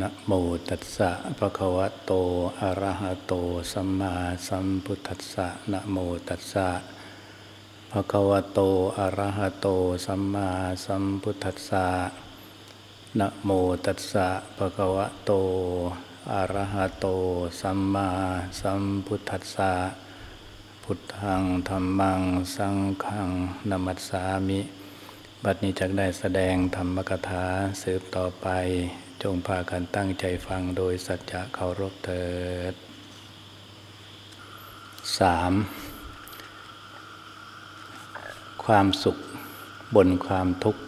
นะโมตัสสะภะคะวะโต อะระหะโต สัมมาสัมพุทธัสสะนะโมตัสสะภะคะวะโต อะระหะโต สัมมาสัมพุทธัสสะนะโมตัสสะภะคะวะโต อะระหะโต สัมมาสัมพุทธัสสะพุทธังธรรมัง สังฆังนามัสสามิ บัดนี้จักได้แสดงธรรมกถาสืบต่อไป จงพากันตั้งใจฟังโดยสัจจะเคารพเถิดสามความสุขบนความทุกข์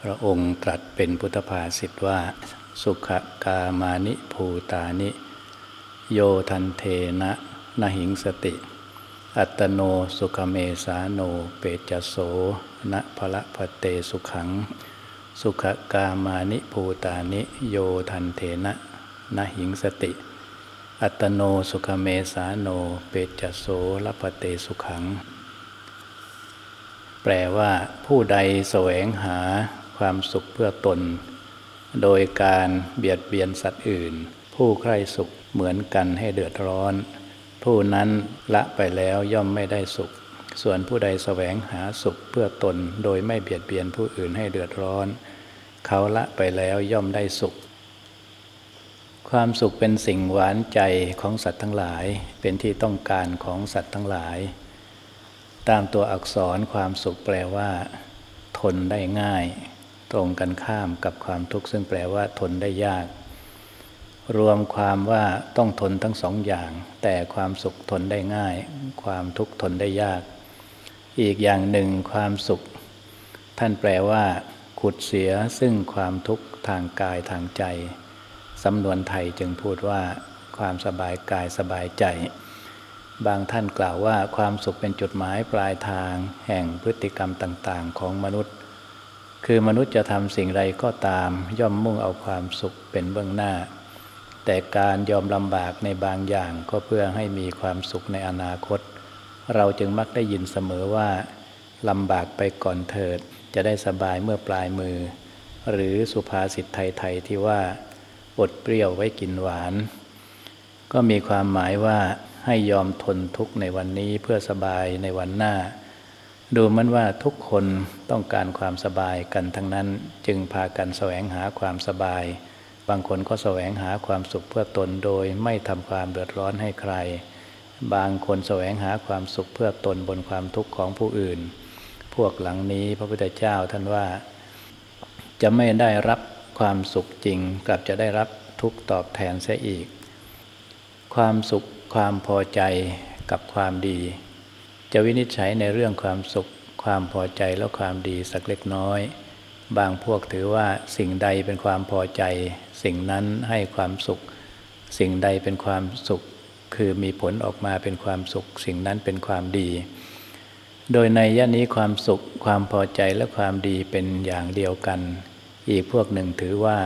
พระองค์ตรัสเป็นพุทธภาษิตว่า สุขกามานิภูตานิ โยทันเทนะนหิงสติ อัตโนสุขเมสาโนเปจโสนะพละพเตสุขัง สุขกามานิภูตานิโยทันเทนะนะหิงสติ อัตโนสุขเมสาโนเปจโสละพเตสุขัง แปลว่าผู้ใดแสวงหาความสุขเพื่อตน โดยการเบียดเบียนสัตว์อื่น ผู้ใคร่สุขเหมือนกันให้เดือดร้อน ผู้นั้นละไปแล้วย่อมไม่ได้สุข ส่วนผู้ใดแสวงหาสุขเพื่อตน โดยไม่เบียดเบียนผู้อื่นให้เดือดร้อน เขาละไปแล้วย่อมได้สุข ความสุขเป็นสิ่งหวานใจของสัตว์ทั้งหลาย เป็นที่ต้องการของสัตว์ทั้งหลาย ตามตัวอักษรความสุขแปลว่า ทนได้ง่าย ตรงกันข้ามกับความทุกข์ซึ่งแปลว่าทนได้ยาก รวมความว่าต้องทนทั้งสองอย่าง แต่ความสุขทนได้ง่าย ความทุกข์ทนได้ยาก อีกอย่างหนึ่งความสุข ท่านแปลว่า ขุดเสียซึ่งความทุกข์ทางกายทางใจ สำนวนไทยจึงพูดว่าความสบายกายสบายใจ บางท่านกล่าวว่าความสุขเป็นจุดหมายปลายทางแห่งพฤติกรรมต่างๆ ของมนุษย์ คือมนุษย์จะทำสิ่งใดก็ตาม ย่อมมุ่งเอาความสุขเป็นเบื้องหน้า แต่การยอมลำบากในบางอย่างก็เพื่อให้มีความสุขในอนาคต เราจึงมักได้ยินเสมอว่าลำบากไปก่อนเถิด จะได้สบายเมื่อปลายมือ หรือสุภาษิตไทยๆที่ว่า อดเปรี้ยวไว้กินหวาน ก็มีความหมายว่าให้ยอมทนทุกข์ในวันนี้เพื่อสบายในวันหน้า ดูมันว่าทุกคนต้องการความสบายกันทั้งนั้นจึงพากันแสวงหาความสบาย บางคนก็แสวงหาความสุขเพื่อตนโดยไม่ทำความเดือดร้อนให้ใคร บางคนแสวงหาความสุขเพื่อตนบนความทุกข์ของผู้อื่น พวกหลังนี้พระพุทธเจ้าท่านว่าจะไม่ได้รับความสุขจริง กลับจะได้รับทุกตอบแทนเสียอีก ความสุขความพอใจกับความดี จะวินิจฉัยในเรื่องความสุข ความพอใจและความดีสักเล็กน้อย บางพวกถือว่าสิ่งใดเป็นความพอใจ สิ่งนั้นให้ความสุข สิ่งใดเป็นความสุข คือมีผลออกมาเป็นความสุข สิ่งนั้นเป็นความดี โดยในย่านี้ความสุขความพอใจและความดีเป็นอย่างเดียวกัน อีกพวกหนึ่งถือว่า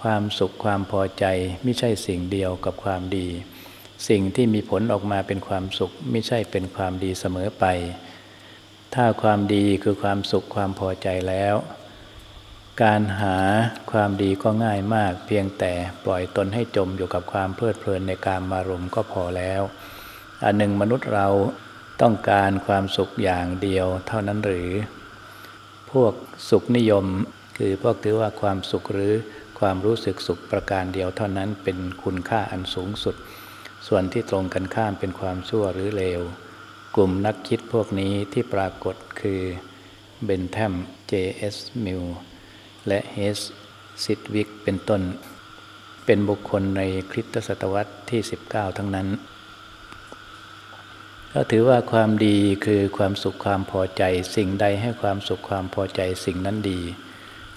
ความสุขความพอใจไม่ใช่สิ่งเดียวกับความดี สิ่งที่มีผลออกมาเป็นความสุขไม่ใช่เป็นความดีเสมอไป ถ้าความดีคือความสุขความพอใจแล้ว การหาความดีก็ง่ายมาก เพียงแต่ปล่อยตนให้จมอยู่กับความเพลิดเพลินในการมารมก็พอแล้ว อันหนึ่งมนุษย์เรา ต้องการความสุขอย่างเดียวเท่านั้นหรือ พวกสุขนิยม คือพวกถือว่าความสุขหรือความรู้สึกสุขประการเดียวเท่านั้นเป็นคุณค่าอันสูงสุด ส่วนที่ตรงกันข้ามเป็นความชั่วหรือเลว กลุ่มนักคิดพวกนี้ที่ปรากฏคือเบนแทม J.S. Mill และเฮสซิดวิกเป็นต้น เป็นบุคคลในคริสตศตวรรษที่ 19 ทั้งนั้น ก็ถือว่าความดีคือความสุขความพอใจ สิ่งใดให้ความสุขความพอใจสิ่งนั้นดี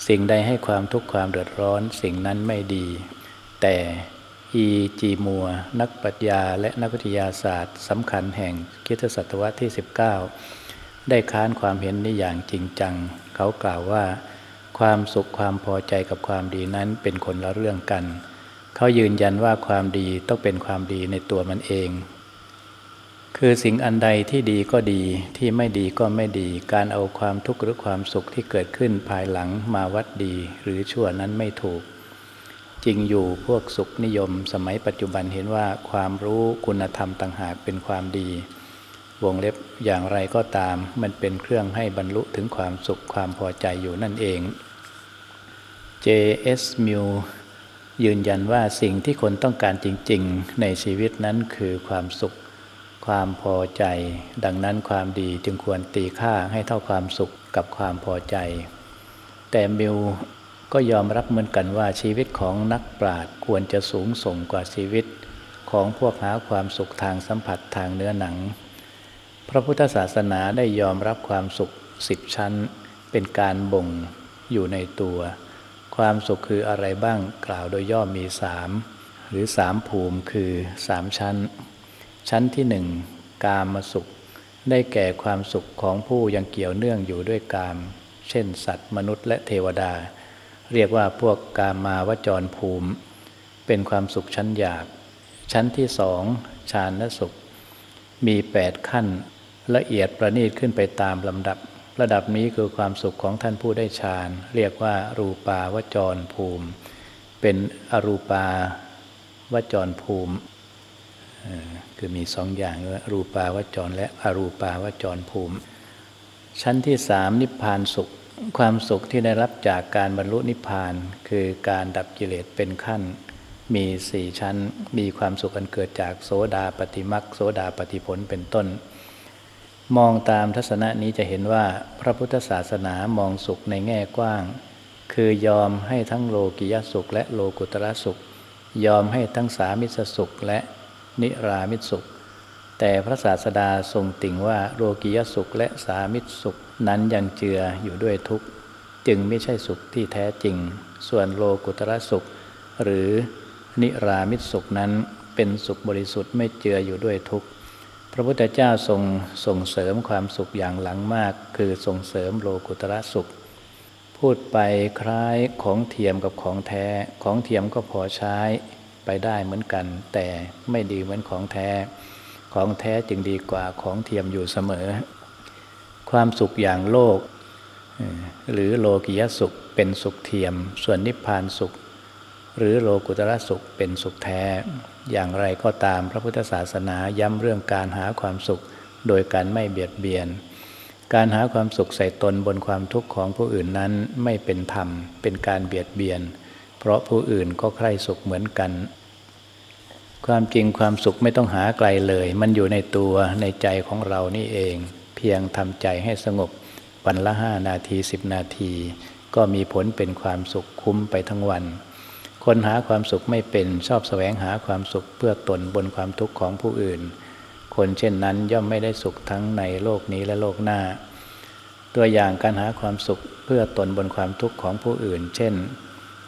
สิ่งใดให้ความทุกข์ความเดือดร้อนสิ่งนั้นไม่ดี แต่อีจีมัว นักปรัชญาและนักวิทยาศาสตร์สำคัญแห่งคริสตศตวรรษที่ 19 ได้ค้านความเห็นนี้อย่างจริงจัง เขากล่าวว่า ความสุขความพอใจกับความดีนั้นเป็นคนละเรื่องกัน เขายืนยันว่าความดีต้องเป็นความดีในตัวมันเอง คือสิ่งอันใดที่ดีก็ดีที่ไม่ดีก็ไม่ดี การเอาความทุกข์หรือความสุขที่เกิดขึ้นภายหลังมาวัดดีหรือชั่วนั้นไม่ถูก จริงอยู่พวกสุขนิยม สมัยปัจจุบันเห็นว่าความรู้คุณธรรมต่างหากเป็นความดี วงเล็บอย่างไรก็ตาม มันเป็นเครื่องให้บรรลุถึงความสุขความพอใจอยู่นั่นเอง J.S. Mill ยืนยันว่าสิ่งที่คนต้องการจริง ๆ ในชีวิตนั้นคือความสุข ความพอใจ ดังนั้นความดีจึงควรตีค่าให้เท่าความสุขกับความพอใจ แต่มิลก็ยอมรับเหมือนกันว่าชีวิตของนักปราชญ์ควรจะสูงส่งกว่าชีวิต ของพวกหาความสุขทางสัมผัสทางเนื้อหนัง พระพุทธศาสนาได้ยอมรับความสุขสิบชั้น เป็นการบ่งอยู่ในตัว ความสุขคืออะไรบ้างกล่าวโดยย่อมีสามหรือสามภูมิคือสามชั้น ชั้นที่หนึ่งกามาสุข ได้แก่ความสุขของผู้ยังเกี่ยวเนื่องอยู่ด้วยกาม เช่น สัตว์มนุษย์และเทวดา เรียกว่าพวกกามาวจรภูมิ เป็นความสุขชั้นหยาบชั้นที่สองฌานสุข มีแปดขั้นละเอียดประณีตขึ้นไปตามลำดับ ระดับนี้คือความสุขของท่านผู้ได้ฌาน เรียกว่า รูปาวจรภูมิ เป็นอรูปาวจรภูมิ คือมีสองอย่างรูปาวจรและอรูปาวจรภูมิ ชั้นที่สามนิพพานสุข ความสุขที่ได้รับจากการบรรลุนิพพาน คือการดับกิเลสเป็นขั้น มีสี่ชั้น มีความสุขอันเกิดจากโสดาปฏิมักโสดาปฏิผลเป็นต้น มองตามทัศนะนี้จะเห็นว่าพระพุทธศาสนามองสุขในแง่กว้าง คือยอมให้ทั้งโลกิยสุขและโลกุตระสุข ยอมให้ทั้งสามิสสุขและ นิรามิตสุข แต่พระศาสดาทรงติ่งว่าโลกิยสุขและสามิตสุขนั้นยังเจืออยู่ด้วยทุกข์ จึงไม่ใช่สุขที่แท้จริง ส่วนโลกุตระสุข หรือนิรามิตสุขนั้นเป็นสุขบริสุทธิ์ไม่เจืออยู่ด้วยทุกข์ พระพุทธเจ้าทรงส่งเสริมความสุขอย่างหลังมาก คือส่งเสริมโลกุตระสุข พูดไปคล้ายของเทียมกับของแท้ของเทียมก็พอใช้ ไปได้เหมือนกัน แต่ไม่ดีเหมือนของแท้ ของแท้จึงดีกว่าของเทียมอยู่เสมอ ความสุขอย่างโลก หรือโลกิยสุขเป็นสุขเทียม ส่วนนิพพานสุข หรือโลกุตระสุขเป็นสุขแท้ อย่างไรก็ตามพระพุทธศาสนาย้ำเรื่องการหาความสุขโดยการไม่เบียดเบียน การหาความสุขใส่ตนบนความทุกข์ของผู้อื่นนั้นไม่เป็นธรรม เป็นการเบียดเบียนเพราะผู้อื่นก็ใคร่สุขเหมือนกัน ความจริงความสุขไม่ต้องหาไกลเลย มันอยู่ในตัวในใจของเรานี่เอง เพียงทำใจให้สงบวันละห้านาทีสิบนาที ก็มีผลเป็นความสุขคุ้มไปทั้งวัน คนหาความสุขไม่เป็นชอบแสวงหาความสุขเพื่อตนบนความทุกข์ของผู้อื่น คนเช่นนั้นย่อมไม่ได้สุขทั้งในโลกนี้และโลกหน้า ตัวอย่างการหาความสุขเพื่อตนบนความทุกข์ของผู้อื่น เช่น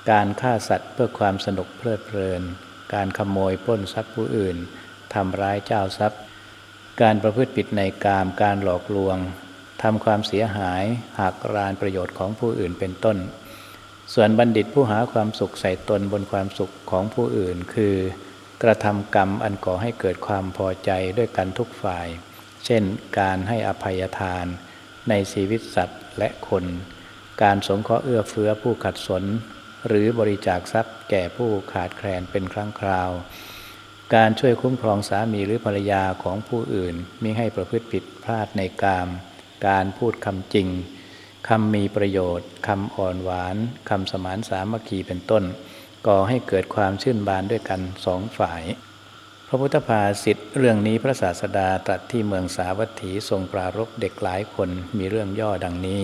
การฆ่าสัตว์เพื่อความสนุกเพลิดเพลิน การขโมยปล้นทรัพย์ผู้อื่นทำร้ายเจ้าทรัพย์ การประพฤติผิดในกาม การหลอกลวงทำความเสียหายหักรานประโยชน์ของผู้อื่นเป็นต้น ส่วนบัณฑิตผู้หาความสุขใส่ตนบนความสุขของผู้อื่น คือกระทำกรรมอันก่อให้เกิดความพอใจด้วยกันทุกฝ่าย เช่น การให้อภัยทาน ในชีวิตสัตว์และคน การสงเคราะห์เอื้อเฟื้อผู้ขัดสน หรือบริจาคทรัพย์แก่ผู้ขาดแคลนเป็นครั้งคราว การช่วยคุ้มครองสามีหรือภรรยาของผู้อื่นมิให้ประพฤติผิดพลาดในกาม การพูดคำจริงคำมีประโยชน์คำอ่อนหวานคำสมานสามัคคีเป็นต้น ก่อให้เกิดความชื่นบานด้วยกันสองฝ่าย พระพุทธภาษิตเรื่องนี้พระศาสดาตรัสที่เมืองสาวัตถีทรงปรารบเด็กหลายคนมีเรื่องย่อดังนี้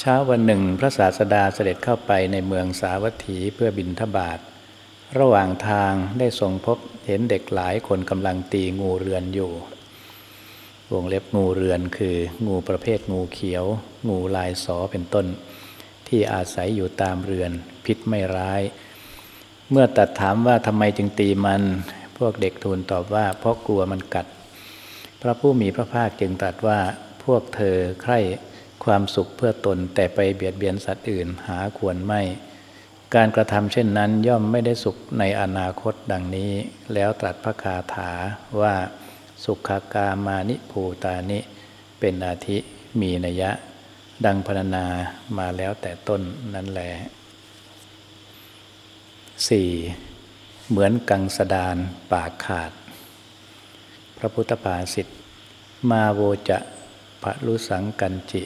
เช้าวันหนึ่งพระศาสดาเสด็จเข้าไปในเมืองสาวัตถีเพื่อบินทบาท ระหว่างทางได้ทรงพบเห็นเด็กหลายคนกำลังตีงูเรือนอยู่ วงเล็บงูเรือนคือ งูประเภทงูเขียว งูลายสอเป็นต้น ที่อาศัยอยู่ตามเรือน พิษไม่ร้าย เมื่อตัดถามว่าทำไมจึงตีมัน พวกเด็กทูลตอบว่าเพราะกลัวมันกัด พระผู้มีพระภาคจึงตรัสว่าพวกเธอใคร่ ความสุขเพื่อตนแต่ไปเบียดเบียนสัตว์อื่นหาควรไม่ การกระทำเช่นนั้นย่อมไม่ได้สุขในอนาคตดังนี้ แล้วตรัสพระคาถาว่าสุขากามานิภูตานิ เป็นอาทิมีนัยะ ดังพรรณนามาแล้วแต่ต้นนั้นแหละ 4. เหมือนกังสดานปากขาด พระพุทธภาษิตมาโวจะพระลุสังกันจิ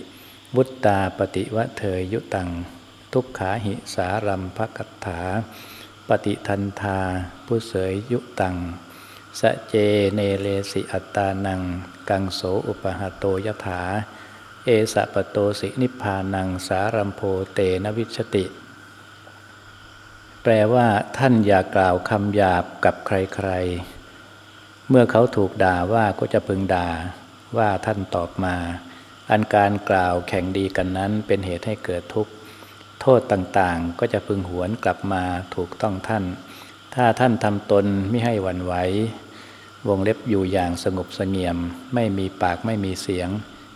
วุตตาปฏิวะเทยยุตัง ทุกขาหิสารัมภกัตถา ปฏิทันธาผู้เสยยุตังสเจเนเลสิอัตตานัง กังโสอุปหโตยถา เอสะปโตสินิพานังสารัมโพเตนวิชติ แปลว่าท่านอย่ากล่าวคำหยาบกับใครๆ เมื่อเขาถูกด่าว่าก็จะพึงด่าว่าท่านตอบมา อันการกล่าวแข่งดีกันนั้นเป็นเหตุให้เกิดทุกข์ โทษต่างๆ ก็จะพึงหวนกลับมาถูกต้องท่าน ถ้าท่านทำตนไม่ให้หวั่นไหววงเล็บอยู่อย่างสงบสงเงียม ไม่มีปากไม่มีเสียง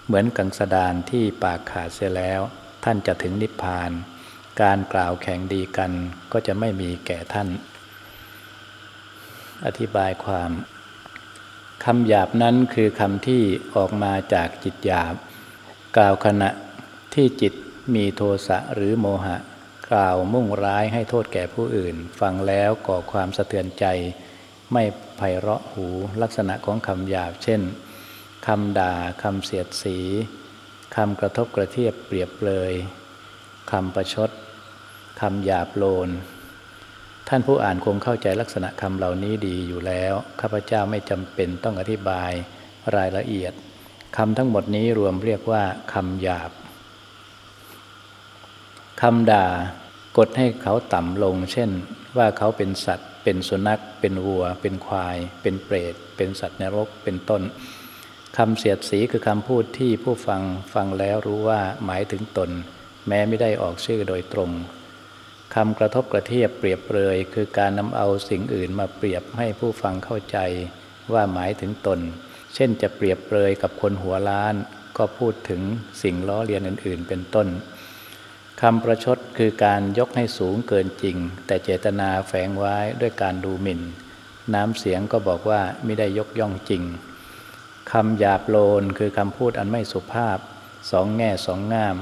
เหมือนกังสดานที่ปากขาดเสียแล้ว ท่านจะถึงนิพพาน การกล่าวแข่งดีกันก็จะไม่มีแก่ท่าน อธิบายความคำหยาบนั้นคือคำที่ออกมาจากจิตหยาบ กล่าวขณะที่จิตมีโทสะหรือโมหะ กล่าวมุ่งร้ายให้โทษแก่ผู้อื่น ฟังแล้วก่อความสะเทือนใจ ไม่ไพเราะหูลักษณะของคำหยาบ เช่นคำด่าคำเสียดสีคำกระทบกระเทียบเปรียบเลยคำประชดคำหยาบโลน ท่านผู้อ่านคงเข้าใจลักษณะคำเหล่านี้ดีอยู่แล้ว ข้าพเจ้าไม่จำเป็นต้องอธิบายรายละเอียด คำทั้งหมดนี้รวมเรียกว่าคำหยาบคำด่ากดให้เขาต่ำลง เช่นว่าเขาเป็นสัตว์ เป็นสุนัข เป็นวัว เป็นควาย เป็นเปรต เป็นสัตว์นรก เป็นต้นคำเสียดสีคือคำพูดที่ผู้ฟังฟังแล้วรู้ว่าหมายถึงตน แม้ไม่ได้ออกชื่อโดยตรงคำกระทบกระเทียบเปรียบเปรยคือการนำเอาสิ่งอื่นมาเปรียบให้ผู้ฟังเข้าใจว่าหมายถึงตน เช่นจะเปรียบเปรยกับคนหัวล้าน ก็พูดถึงสิ่งล้อเลียนอื่น ๆ เป็นต้นคำประชดคือการยกให้สูงเกินจริง แต่เจตนาแฝงไว้ด้วยการดูหมิ่น น้ำเสียงก็บอกว่าไม่ได้ยกย่องจริงคำหยาบโลนคือคำพูดอันไม่สุภาพ สองแง่สองงาม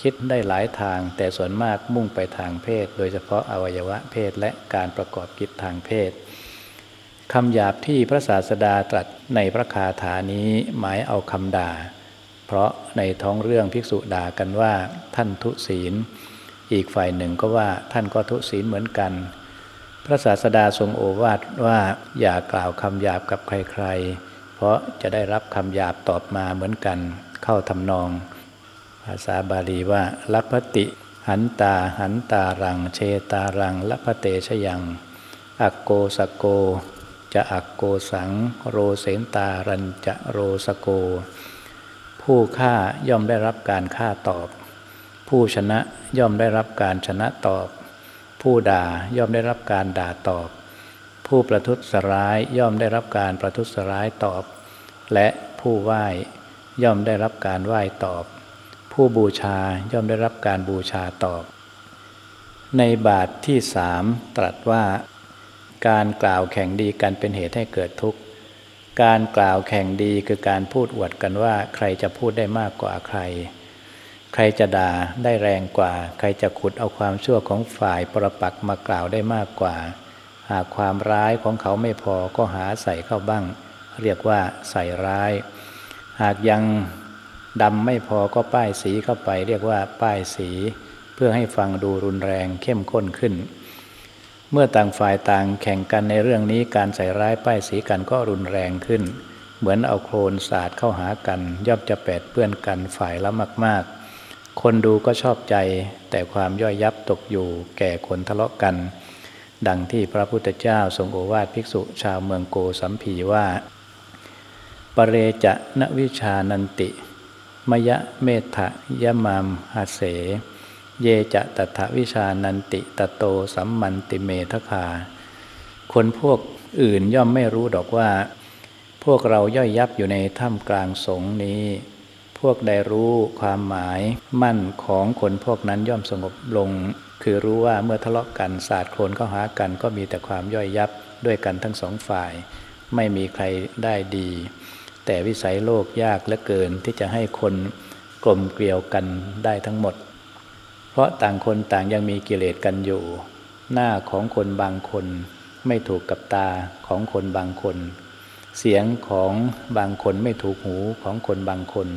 คิดได้หลายทางแต่ส่วนมากมุ่งไปทางเพศ โดยเฉพาะอวัยวะเพศและการประกอบกิจทางเพศ คำหยาบที่พระศาสดาตรัสในพระคาถานี้หมายเอาคำด่า เพราะในท้องเรื่องภิกษุด่ากันว่าท่านทุศีล อีกฝ่ายหนึ่งก็ว่าท่านก็ทุศีลเหมือนกัน พระศาสดาทรงโอวาทว่าอย่ากล่าวคำหยาบกับใครๆ เพราะจะได้รับคำหยาบตอบมาเหมือนกัน เข้าทำนอง ภาษาบาลีว่าลัพติหันตาหันตารัง เชตารังลัพเตชยังอักโกสโก จะอักโกสัง โรเสนตารันจะโรสโก ผู้ฆ่าย่อมได้รับการฆ่าตอบ ผู้ชนะย่อมได้รับการชนะตอบ ผู้ด่าย่อมได้รับการด่าตอบ ผู้ประทุษร้ายย่อมได้รับการประทุษร้ายตอบ และผู้ไหว้ย่อมได้รับการไหว้ตอบ ผู้บูชาย่อมได้รับการบูชาตอบ ในบาทที่สามตรัสว่า การกล่าวแข่งดีกันเป็นเหตุให้เกิดทุกข์ การกล่าวแข่งดีคือการพูดอวดกันว่า ใครจะพูดได้มากกว่าใคร ใครจะด่าได้แรงกว่า ใครจะขุดเอาความชั่วของฝ่ายประปักมากล่าวได้มากกว่า หากความร้ายของเขาไม่พอก็หาใส่เข้าบ้าง เรียกว่าใส่ร้าย หากยังดำไม่พอก็ป้ายสีเข้าไป เรียกว่าป้ายสี เพื่อให้ฟังดูรุนแรงเข้มข้นขึ้น เมื่อต่างฝ่ายต่างแข่งกันในเรื่องนี้การใส่ร้ายป้ายสีกันก็รุนแรงขึ้น เหมือนเอาโคลนสาดเข้าหากัน ย่อมจะแปดเปื้อนกันฝ่ายละมาก ๆ คนดูก็ชอบใจ แต่ความย่อยยับตกอยู่ แก่คนทะเลาะกัน ดังที่พระพุทธเจ้าทรงโอวาทภิกษุชาวเมืองโกสัมพีว่า ปเรจะนวิชานันติ มยะเมธะยะมามหาเส เยจะตถาวิชานันติตโตสัมมันติเมทคา คนพวกอื่นย่อมไม่รู้ดอกว่า พวกเราย่อยยับอยู่ในถ้ำกลางสงนี้ พวกใดรู้ความหมายมั่นของคนพวกนั้นย่อมสงบลง คือรู้ว่าเมื่อทะเลาะกันศาสตร์โคลนเข้าหากันก็มีแต่ความย่อยยับด้วยกันทั้งสองฝ่าย ไม่มีใครได้ดี แต่วิสัยโลกยากเหลือเกินที่จะให้คนกลมเกลียวกันได้ทั้งหมด เพราะต่างคนต่างยังมีกิเลสกันอยู่ หน้าของคนบางคน ไม่ถูกกับตาของคนบางคน เสียงของบางคนไม่ถูกหูของคนบางคน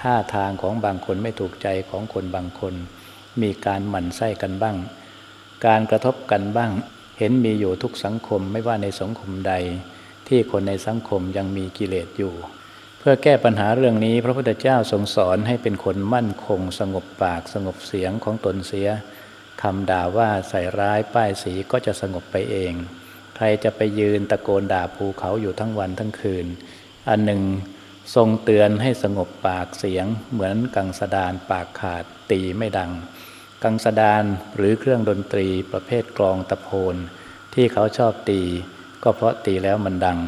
ท่าทางของบางคนไม่ถูกใจของคนบางคน มีการหมั่นไส้กันบ้าง การกระทบกันบ้าง เห็นมีอยู่ทุกสังคมไม่ว่าในสังคมใด ที่คนในสังคมยังมีกิเลสอยู่ เพื่อแก้ปัญหาเรื่องนี้ พระพุทธเจ้าทรงสอนให้เป็นคนมั่นคง สงบปากสงบเสียงของตนเสียคำด่าว่าใส่ร้ายป้ายสีก็จะสงบไปเอง ใครจะไปยืนตะโกนด่าภูเขาอยู่ทั้งวันทั้งคืน อันหนึ่งทรงเตือนให้สงบปากเสียง เหมือนกังสดานปากขาดตีไม่ดัง กังสดานหรือเครื่องดนตรีประเภทกลองตะโพนที่เขาชอบตี ก็เพราะตีแล้วมันดัง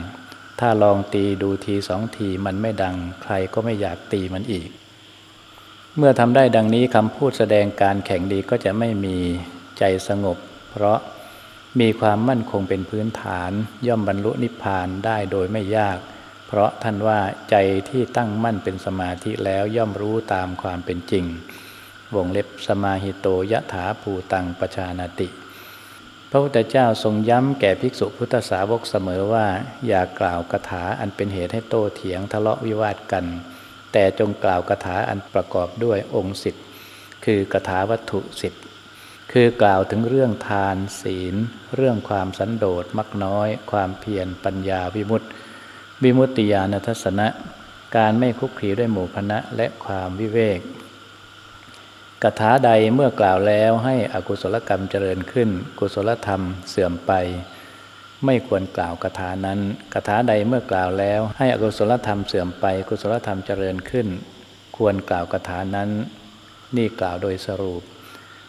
ถ้าลองตีดูทีสองทีมันไม่ดัง ใครก็ไม่อยากตีมันอีก เมื่อทำได้ดังนี้คำพูดแสดงการแข่งดีก็จะไม่มีใจสงบ เพราะมีความมั่นคงเป็นพื้นฐาน ย่อมบรรลุนิพพานได้โดยไม่ยาก เพราะท่านว่าใจที่ตั้งมั่นเป็นสมาธิแล้วย่อมรู้ตามความเป็นจริง วงเล็บสมาหิโตยะถาภูตังปชานาติ พระพุทธเจ้าทรงย้ำแก่ภิกษุพุทธสาวกเสมอว่า อย่ากล่าวคาถาอันเป็นเหตุให้โต้เถียงทะเลาะวิวาทกัน แต่จงกล่าวคาถาอันประกอบด้วยองค์สิบคือกถาวัตถุสิบคือกล่าวถึงเรื่องทานศีล เรื่องความสันโดษมักน้อย ความเพียรปัญญาวิมุตติ วิมุตติญาณทัศนะ การไม่คุกคีด้วยหมู่คณะและความวิเวก กถาใดเมื่อกล่าวแล้วให้อกุศลกรรมเจริญขึ้น กุศลธรรมเสื่อมไป ไม่ควรกล่าวคาถานั้นคาถาใดเมื่อกล่าวแล้ว ให้อกุศลธรรมเสื่อมไป กุศลธรรมเจริญขึ้น ควรกล่าวคาถานั้น นี่กล่าวโดยสรุป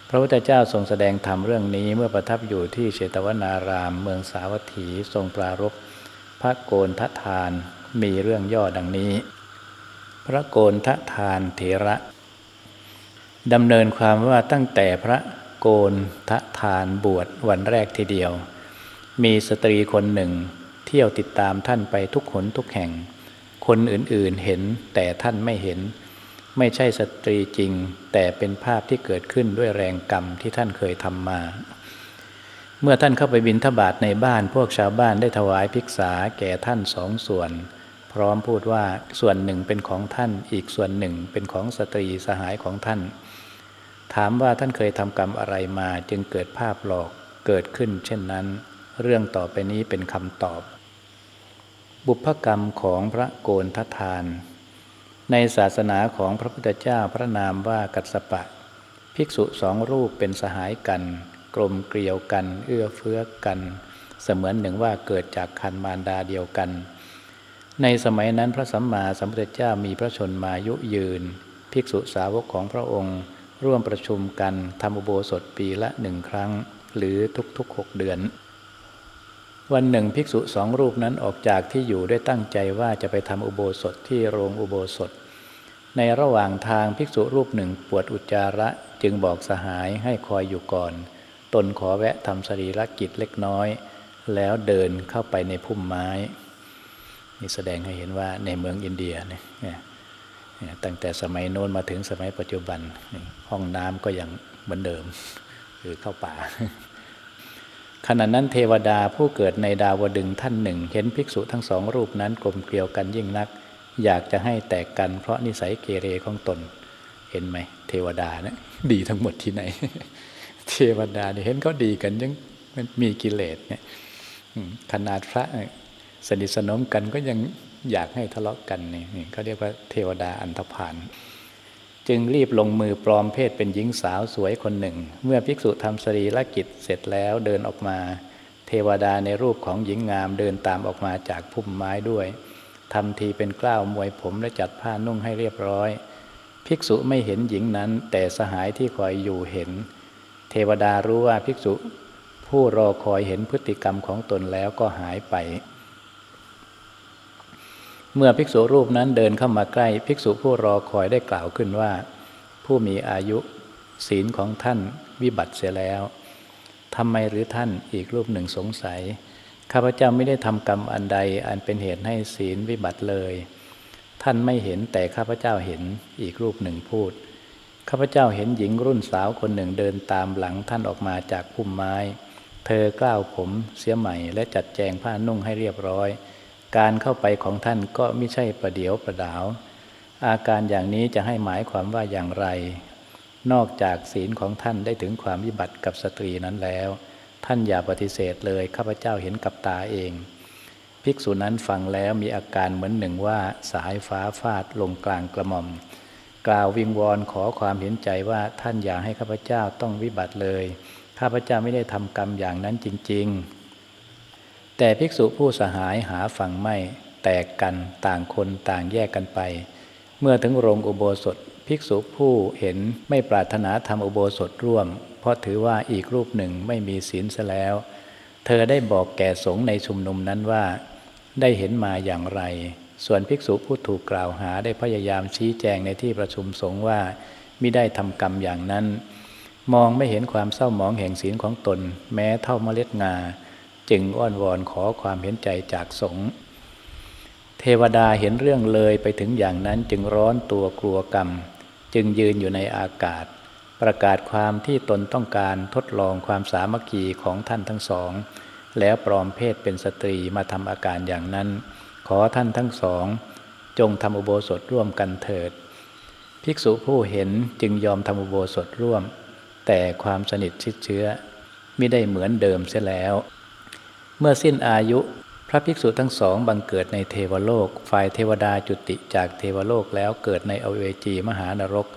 พระพุทธเจ้าทรงแสดงธรรมเรื่องนี้เมื่อประทับอยู่ที่เชตวนาราม เมืองสาวัตถีทรงปรารบพระโกนททานมีเรื่องย่อดังนี้ พระโกนททานเถระ ดำเนินความว่าตั้งแต่พระโกนทะทานบวชวันแรกทีเดียว มีสตรีคนหนึ่ง เที่ยวติดตามท่านไปทุกหนทุกแห่ง คนอื่นๆเห็นแต่ท่านไม่เห็น ไม่ใช่สตรีจริง แต่เป็นภาพที่เกิดขึ้นด้วยแรงกรรมที่ท่านเคยทำมา เมื่อท่านเข้าไปบิณฑบาตในบ้านพวกชาวบ้านได้ถวายภิกษาแก่ท่านสองส่วน พร้อมพูดว่าส่วนหนึ่งเป็นของท่านอีกส่วนหนึ่งเป็นของสตรีสหายของท่าน ถามว่าท่านเคยทำกรรมอะไรมาจึงเกิดภาพหลอกเกิดขึ้น เช่นนั้น เรื่องต่อไปนี้เป็นคำตอบ บุพกรรมของพระโกนททาน ในศาสนาของพระพุทธเจ้าพระนามว่ากัสปะ ภิกษุสองรูปเป็นสหายกัน กลมเกลียวกัน เอื้อเฟื้อกัน เสมือนหนึ่งว่าเกิดจากคันมารดาเดียวกัน ในสมัยนั้นพระสัมมาสัมพุทธเจ้ามีพระชนมายุยืน ภิกษุสาวกของพระองค์ ร่วมประชุมกันทำอุโบสถปีละหนึ่งครั้ง หรือทุกๆหกเดือน วันหนึ่งภิกษุสองรูปนั้นออกจากที่อยู่ด้วยตั้งใจว่าจะไปทำอุโบสถที่โรงอุโบสถ ในระหว่างทางภิกษุรูปหนึ่งปวดอุจจาระจึงบอกสหายให้คอยอยู่ก่อน ตนขอแวะทำสรีรกิจเล็กน้อย แล้วเดินเข้าไปในพุ่มไม้ นี่แสดงให้เห็นว่าในเมืองอินเดียเนี่ย ตั้งแต่สมัยโน้นมาถึงสมัยปัจจุบัน ห้องน้ำก็ยังเหมือนเดิม คือเข้าป่า ขณะนั้นเทวดาผู้เกิดในดาวดึงท่านหนึ่ง เห็นภิกษุทั้งสองรูปนั้นกลมเกลียวกันยิ่งนัก อยากจะให้แตกกันเพราะนิสัยเกเรของตน เห็นไหม เทวดาเนะี่ยดีทั้งหมดที่ไหน เทวดาเนี่ยเห็นเขาดีกันยังมันมีกิเลสเนี่ยขนาดพระสนิทสนมกันก็ยัง อยากให้ทะเลาะกันนี่เขาเรียกว่าเทวดาอันธพาลจึงรีบลงมือปลอมเพศเป็นหญิงสาวสวยคนหนึ่ง เมื่อภิกษุทำสรีละกิจเสร็จแล้วเดินออกมา เทวดาในรูปของหญิงงามเดินตามออกมาจากพุ่มไม้ด้วยทำทีเป็นกล้าวมวยผมและจัดผ้านุ่งให้เรียบร้อย ภิกษุไม่เห็นหญิงนั้น แต่สหายที่คอยอยู่เห็น เทวดารู้ว่าภิกษุ ผู้รอคอยเห็นพฤติกรรมของตนแล้วก็หายไป เมื่อภิกษุรูปนั้นเดินเข้ามาใกล้ ภิกษุผู้รอคอยได้กล่าวขึ้นว่า ผู้มีอายุศีลของท่านวิบัติเสียแล้วทำไมหรือท่านอีกรูปหนึ่งสงสัยข้าพเจ้าไม่ได้ทำกรรมอันใดอันเป็นเหตุให้ศีลวิบัติเลย ท่านไม่เห็นแต่ข้าพเจ้าเห็นอีกรูปหนึ่งพูดข้าพเจ้าเห็นหญิงรุ่นสาวคนหนึ่งเดินตามหลังท่านออกมาจากพุ่มไม้ เธอกล้าวผมเสียใหม่และจัดแจงผ้านุ่งให้เรียบร้อย การเข้าไปของท่านก็ไม่ใช่ประเดียวประดาว อาการอย่างนี้จะให้หมายความว่าอย่างไร นอกจากศีลของท่านได้ถึงความวิบัติกับสตรีนั้นแล้ว ท่านอย่าปฏิเสธเลยข้าพเจ้าเห็นกับตาเอง ภิกษุนั้นฟังแล้วมีอาการเหมือนหนึ่งว่าสายฟ้าฟาดลงกลางกระหม่อม กล่าววิงวอนขอความเห็นใจว่าท่านอย่าให้ข้าพเจ้าต้องวิบัติเลย ข้าพเจ้าไม่ได้ทำกรรมอย่างนั้นจริง ๆ แต่ภิกษุผู้สหายหาฝั่งไม่แตกกันต่างคนต่างแยกกันไป เมื่อถึงโรงอุโบสถ ภิกษุผู้เห็นไม่ปรารถนาทำอุโบสถร่วม เพราะถือว่าอีกรูปหนึ่งไม่มีศีลซะแล้ว เธอได้บอกแก่สงในชุมนุมนั้นว่า ได้เห็นมาอย่างไร ส่วนภิกษุผู้ถูกกล่าวหาได้พยายามชี้แจงในที่ประชุมสงฆ์ว่ามิได้ทำกรรมอย่างนั้น มองไม่เห็นความเศร้าหมองแห่งศีลของตน แม้เท่าเมล็ดงา จึงอ้อนวอนขอความเห็นใจจากสงฆ์เทวดาเห็นเรื่องเลยไปถึงอย่างนั้นจึงร้อนตัวกลัวกรรม จึงยืนอยู่ในอากาศ ประกาศความที่ตนต้องการทดลองความสามัคคีของท่านทั้งสอง แล้วปลอมเพศเป็นสตรีมาทำอาการอย่างนั้น ขอท่านทั้งสอง จงทำอุโบสถร่วมกันเถิด ภิกษุผู้เห็นจึงยอมทำอุโบสถร่วม แต่ความสนิทชิดเชื้อไม่ได้เหมือนเดิมเสียแล้ว เมื่อสิ้นอายุพระภิกษุทั้งสองบังเกิดในเทวโลก ฝ่ายเทวดาจุติจากเทวโลกแล้วเกิดในอเวจีมหานรก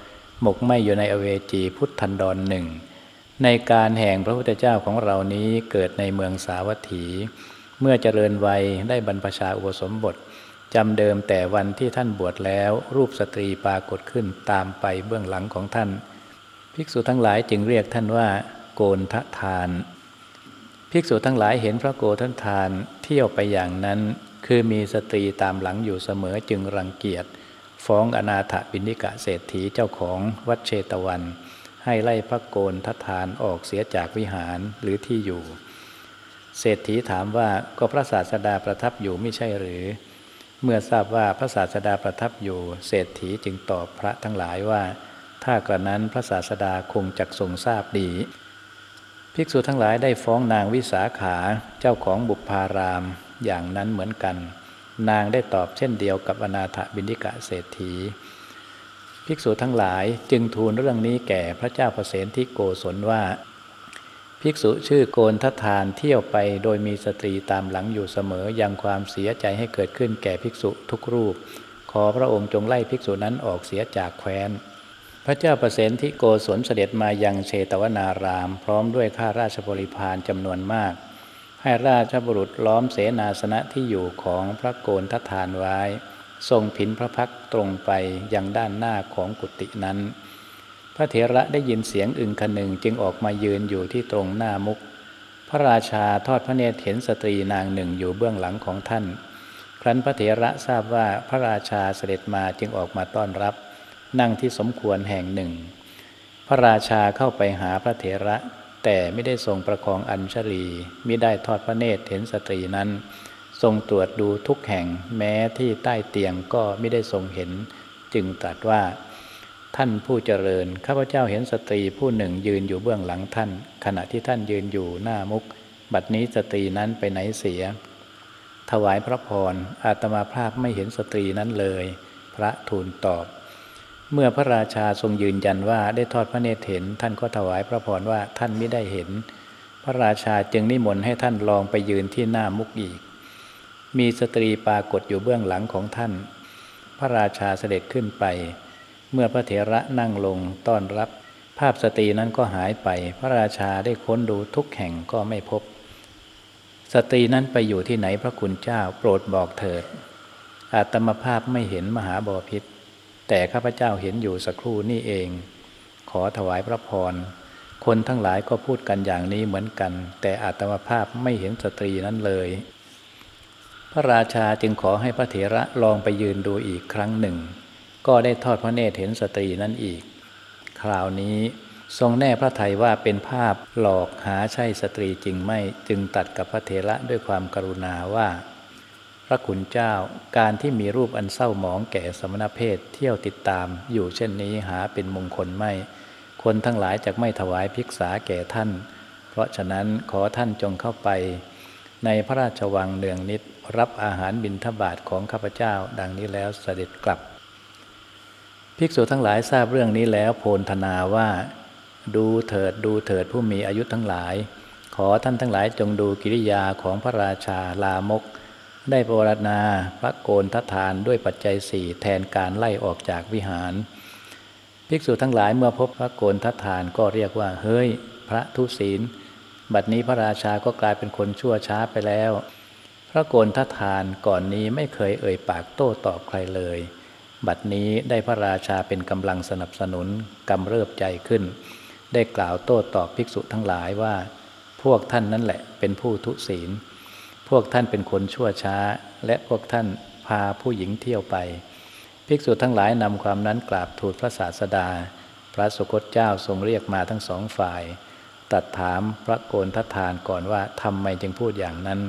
หมกไหมอยู่ในอเวจีพุทธันดรหนึ่งในการแห่งพระพุทธเจ้าของเรานี้เกิดในเมืองสาวัตถี เมื่อเจริญวัยได้บรรพชาอุปสมบทจำเดิมแต่วันที่ท่านบวชแล้ว รูปสตรีปรากฏขึ้นตามไปเบื้องหลังของท่าน ภิกษุทั้งหลายจึงเรียกท่านว่า โกนทะทาน ภิกษุทั้งหลายเห็นพระโกททานเที่ยวไปอย่างนั้น คือมีสตรีตามหลังอยู่เสมอจึงรังเกียจ ฟ้องอนาถบินิกะเศรษฐีเจ้าของวัดเชตวัน ให้ไล่พระโกนททานออกเสียจากวิหารหรือที่อยู่ เศรษฐีถามว่าก็พระศาสดาประทับอยู่ไม่ใช่หรือ เมื่อทราบว่าพระศาสดาประทับอยู่ เศรษฐีจึงตอบพระทั้งหลายว่า ถ้ากระนั้นพระศาสดาคงจักทรงทราบดี ภิกษุทั้งหลายได้ฟ้องนางวิสาขาเจ้าของบุพารามอย่างนั้นเหมือนกัน นางได้ตอบเช่นเดียวกับอนาถบินิกะเศรษฐี ภิกษุทั้งหลายจึงทูลเรื่องนี้แก่พระเจ้าประเสนที่โกศลว่า ภิกษุชื่อโกนทัทานเที่ยวไปโดยมีสตรีตามหลังอยู่เสมอยังความเสียใจให้เกิดขึ้นแก่ภิกษุทุกรูป ขอพระองค์จงไล่ภิกษุนั้นออกเสียจากแคว้น พระเจ้าประเสนที่โกศลเสด็จมายังเชตวนาราม พร้อมด้วยข้าราชบริพารจำนวนมาก ให้ราชบุรุษล้อมเสนาสนะที่อยู่ของพระโกนทัทานไว้ ทรงผินพระพักตรงไปยังด้านหน้าของกุฏินั้น พระเถระได้ยินเสียงอึงคนึงจึงออกมายืนอยู่ที่ตรงหน้ามุก พระราชาทอดพระเนตรเห็นสตรีนางหนึ่งอยู่เบื้องหลังของท่าน ครั้นพระเถระทราบว่าพระราชาเสด็จมาจึงออกมาต้อนรับ นั่งที่สมควรแห่งหนึ่ง พระราชาเข้าไปหาพระเถระ แต่ไม่ได้ทรงประคองอัญชลีมิได้ทอดพระเนตรเห็นสตรีนั้น ทรงตรวจดูทุกแห่งแม้ที่ใต้เตียงก็ไม่ได้ทรงเห็น จึงตรัสว่า ท่านผู้เจริญข้าพเจ้าเห็นสตรีผู้หนึ่งยืนอยู่เบื้องหลังท่าน ขณะที่ท่านยืนอยู่หน้ามุก บัดนี้สตรีนั้นไปไหนเสีย ถวายพระพรอาตมาภาพไม่เห็นสตรีนั้นเลย พระทูลตอบ เมื่อพระราชาทรงยืนยันว่าได้ทอดพระเนตรเห็น ท่านก็ถวายพระพรว่าท่านไม่ได้เห็น พระราชาจึงนิมนต์ให้ท่านลองไปยืนที่หน้ามุกอีก มีสตรีปรากฏอยู่เบื้องหลังของท่าน พระราชาเสด็จขึ้นไป เมื่อพระเถระนั่งลงต้อนรับ ภาพสตรีนั้นก็หายไป พระราชาได้ค้นดูทุกแห่งก็ไม่พบ สตรีนั้นไปอยู่ที่ไหนพระคุณเจ้าโปรดบอกเถิดอาตมภาพไม่เห็นมหาบอพิษ แต่ข้าพเจ้าเห็นอยู่สักครู่นี่เอง ขอถวายพระพร คนทั้งหลายก็พูดกันอย่างนี้เหมือนกัน แต่อาตมภาพไม่เห็นสตรีนั้นเลย พระราชาจึงขอให้พระเถระลองไปยืนดูอีกครั้งหนึ่ง ก็ได้ทอดพระเนตรเห็นสตรีนั้นอีก คราวนี้ทรงแน่พระทัยว่าเป็นภาพหลอกหาใช่สตรีจริงไม่ จึงตรัสกับพระเถระด้วยความกรุณาว่า พระคุณเจ้าการที่มีรูปอันเศร้าหมองแก่สมณเพศเที่ยวติดตาม อยู่เช่นนี้หาเป็นมงคลไม่ คนทั้งหลายจะไม่ถวายภิกษาแก่ท่าน เพราะฉะนั้นขอท่านจงเข้าไป ในพระราชวังเนืองนิดรับอาหารบิณฑบาตของข้าพเจ้า ดังนี้แล้วเสด็จกลับ ภิกษุทั้งหลายทราบเรื่องนี้แล้วโพลธนาว่า ดูเถิดดูเถิดผู้มีอายุทั้งหลาย ขอท่านทั้งหลายจงดูกิริยาของพระราชาลามก ได้ปรารณาพระโกนทัทานด้วยปัจจัยสี่แทนการไล่ออกจากวิหาร ภิกษุทั้งหลายเมื่อพบพระโกนทัทานก็เรียกว่า เฮ้ย พระทุศีล บัดนี้พระราชาก็กลายเป็นคนชั่วช้าไปแล้ว พระโกนทัทานก่อนนี้ไม่เคยเอ่ยปากโต้ตอบใครเลย บัดนี้ได้พระราชาเป็นกำลังสนับสนุนกำเริบใจขึ้น ได้กล่าวโต้ตอบภิกษุทั้งหลายว่า พวกท่านนั่นแหละเป็นผู้ทุศีล พวกท่านเป็นคนชั่วช้า และพวกท่านพาผู้หญิงเที่ยวไป ภิกษุทั้งหลายนำความนั้นกราบทูลพระศาสดา พระสุคตเจ้าทรงเรียกมาทั้งสองฝ่าย ตัดถามพระโกนทัทานก่อนว่าทำไมจึงพูดอย่างนั้น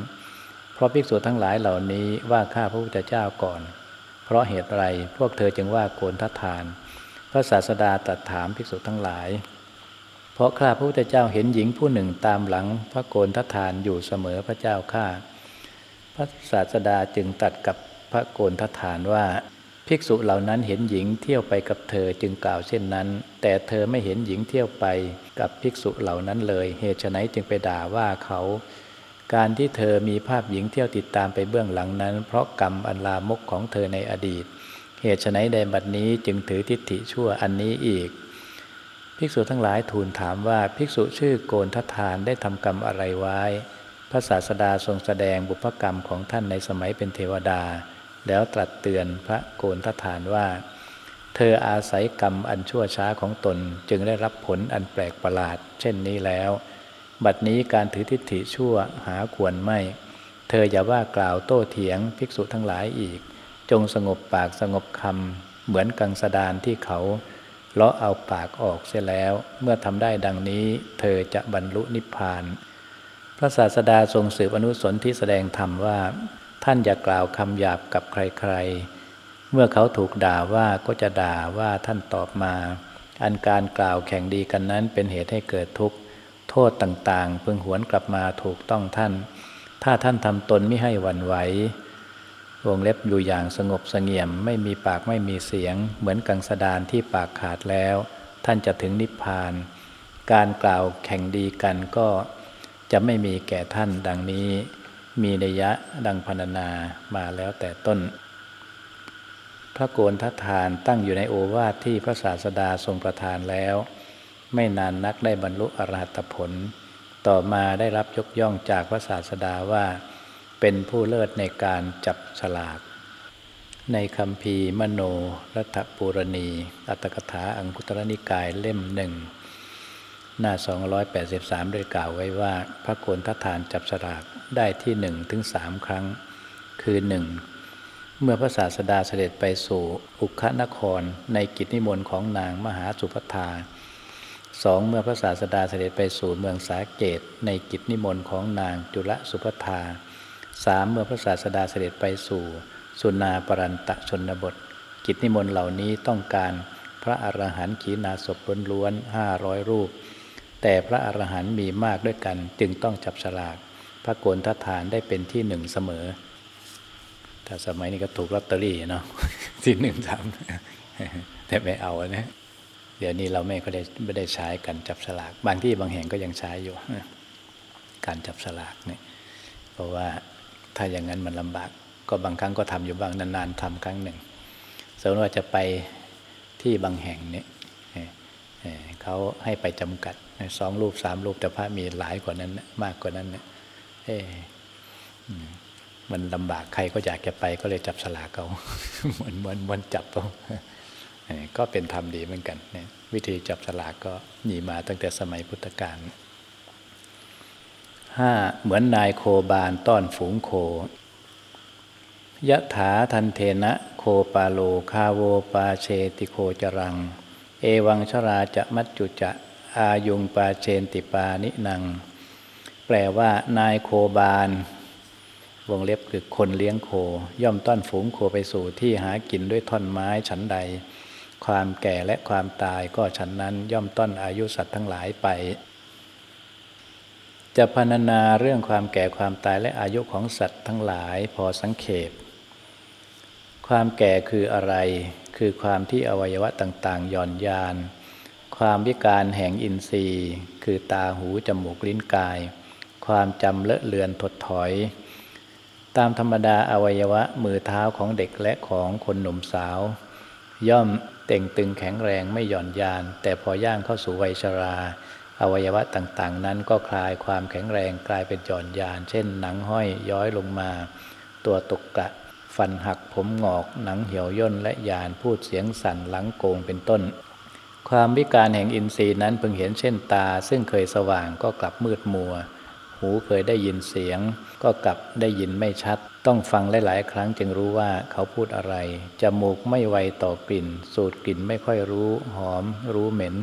เพราะภิกษุทั้งหลายเหล่านี้ว่าข้าพระพุทธเจ้าก่อน เพราะเหตุไรพวกเธอจึงว่าโกนทัทาน พระศาสดาตัดถามภิกษุทั้งหลาย เพราะข้าพระพุทธเจ้าเห็นหญิงผู้หนึ่งตามหลังพระโกนทัทานอยู่เสมอพระเจ้าข้าพระศาสดาจึงตัดกับพระโกนทฐานว่า ภิกษุเหล่านั้นเห็นหญิงเที่ยวไปกับเธอจึงกล่าวเช่นนั้น แต่เธอไม่เห็นหญิงเที่ยวไปกับภิกษุเหล่านั้นเลย เหตุไฉนจึงไปด่าว่าเขา การที่เธอมีภาพหญิงเที่ยวติดตามไปเบื้องหลังนั้น เพราะกรรมอันลามกของเธอในอดีต เหตุไฉนในบัดนี้จึงถือทิฏฐิชั่วอันนี้อีก ภิกษุทั้งหลายทูลถามว่าภิกษุชื่อโกนทัทานได้ทำกรรมอะไรไว้ พระศาสดาทรงแสดงบุพกรรมของท่านในสมัยเป็นเทวดา แล้วตรัสเตือนพระโกนทฐานว่า เธออาศัยกรรมอันชั่วช้าของตนจึงได้รับผลอันแปลกประหลาด เช่นนี้แล้ว บัดนี้การถือทิฏฐิชั่วหาควรไม่ เธออย่าว่ากล่าวโต้เถียงภิกษุทั้งหลายอีก จงสงบปากสงบคำเหมือนกังสดานที่เขา เลาะเอาปากออกเสียแล้ว เมื่อทำได้ดังนี้ เธอจะบรรลุนิพพาน พระศาสดาทรงสืบอนุสนที่แสดงธรรมว่า ท่านอย่ากล่าวคำหยาบกับใครๆ เมื่อเขาถูกด่าว่าก็จะด่าว่าท่านตอบมา อันการกล่าวแข่งดีกันนั้นเป็นเหตุให้เกิดทุกข์ โทษต่างๆ พึงหวนกลับมาถูกต้องท่าน ถ้าท่านทำตนไม่ให้หวั่นไหว วงเล็บอยู่อย่างสงบสงี่ยมไม่มีปากไม่มีเสียง เหมือนกังสดานที่ปากขาดแล้ว ท่านจะถึงนิพพาน การกล่าวแข่งดีกันก็จะไม่มีแก่ท่านดังนี้ มีนัยะดังพรรณนามาแล้วแต่ต้น พระโกนทัทานตั้งอยู่ในโอวาทที่พระศาสดาทรงประทานแล้ว ไม่นานนักได้บรรลุอรหัตผล ต่อมาได้รับยกย่องจากพระศาสดาว่า เป็นผู้เลิศในการจับฉลาก ในคำพีมโนรัตปูรณี อัตถกถาอังคุตรนิกายเล่มหนึ่งหน้า 283 ได้กล่าวไว้ว่า พระโกนทัทานจับสลากได้ที่หนึ่งถึงสามครั้ง คือหนึ่งเมื่อพระศาสดาเสด็จไปสู่อุคนคร ในกิจนิมนต์ของนางมหาสุภทาสองเมื่อพระศาสดาเสด็จไปสู่เมืองสาเกต ในกิจนิมนต์ของนางจุลสุภทา สามเมื่อพระศาสดาเสด็จไปสู่ สุนาปรันตะชนบท กิจนิมนต์เหล่านี้ต้องการพระอรหันต์ขีณาศพล้วนๆห้าร้อยรูป แต่พระอรหันต์มีมากด้วยกันจึงต้องจับฉลาก พระโกนทัฐานได้เป็นที่หนึ่งเสมอถ้าสมัยนี้ก็ถูกลอตเตอรี่เนาะที่หนึ่งสามแต่ไม่เอาเนะเดี๋ยวนี้เราไม่ก็ได้ไม่ได้ใช้การจับฉลาก บางที่บางแห่งก็ยังใช้อยู่ การจับฉลากเนี่ยเพราะว่า ถ้าอย่างนั้นมันลำบาก ก็บางครั้งก็ทำอยู่บ้างนานๆทำครั้งหนึ่งสมมติว่าจะไปที่บางแห่งเนี่ยเขาให้ไปจำกัดสองรูปสามรูปแต่พระมีหลายกว่านั้นมากกว่านั้นเอ๊มันลำบากใครก็อยากจะไปก็เลยจับสลากเขาเหมือนเหมือนมันจับเขาก็เป็นธรรมดีเหมือนกัน วิธีจับสลากก็มีมาตั้งแต่สมัยพุทธกาล ห้าเหมือนนายโคบาลต้อนฝูงโคยะถาทัณเฑนะโคปาโลคาโวปาเชติโคจะรัง เอวัง ชะราจะมัจจุจะอายุงปาเชนติปาณินัง แปลว่านายโคบาล วงเล็บคือคนเลี้ยงโค ย่อมต้อนฝูงโคไปสู่ที่หากินด้วยท่อนไม้ฉันใด ความแก่และความตายก็ฉันนั้นย่อมต้อนอายุสัตว์ทั้งหลายไป จะพรรณนาเรื่องความแก่ความตายและอายุของสัตว์ทั้งหลายพอสังเขป ความแก่คืออะไร คือความที่อวัยวะต่างๆ หย่อนยาน ความวิการแห่งอินทรีย์ คือตาหูจมูกลิ้นกาย ความจำเลอะเลือนถดถอย ตามธรรมดาอวัยวะมือเท้าของเด็กและของคนหนุ่มสาว ย่อมเต่งตึงแข็งแรงไม่หย่อนยาน แต่พอย่างเข้าสู่วัยชรา อวัยวะต่างๆ นั้นก็คลายความแข็งแรงกลายเป็นหย่อนยาน เช่น หนังห้อยย้อยลงมา ตัวตกกะฟันหักผมงอกหนังเหี่ยวย่นและยานพูดเสียงสั่นหลังโกงเป็นต้น ความวิการแห่งอินทรีย์นั้นเพิ่งเห็นเช่นตา ซึ่งเคยสว่างก็กลับมืดมัว หูเคยได้ยินเสียง ก็กลับได้ยินไม่ชัด ต้องฟังหลายๆ ครั้งจึงรู้ว่าเขาพูดอะไรจมูกไม่ไวต่อกลิ่น สูดกลิ่นไม่ค่อยรู้ หอม รู้เหม็น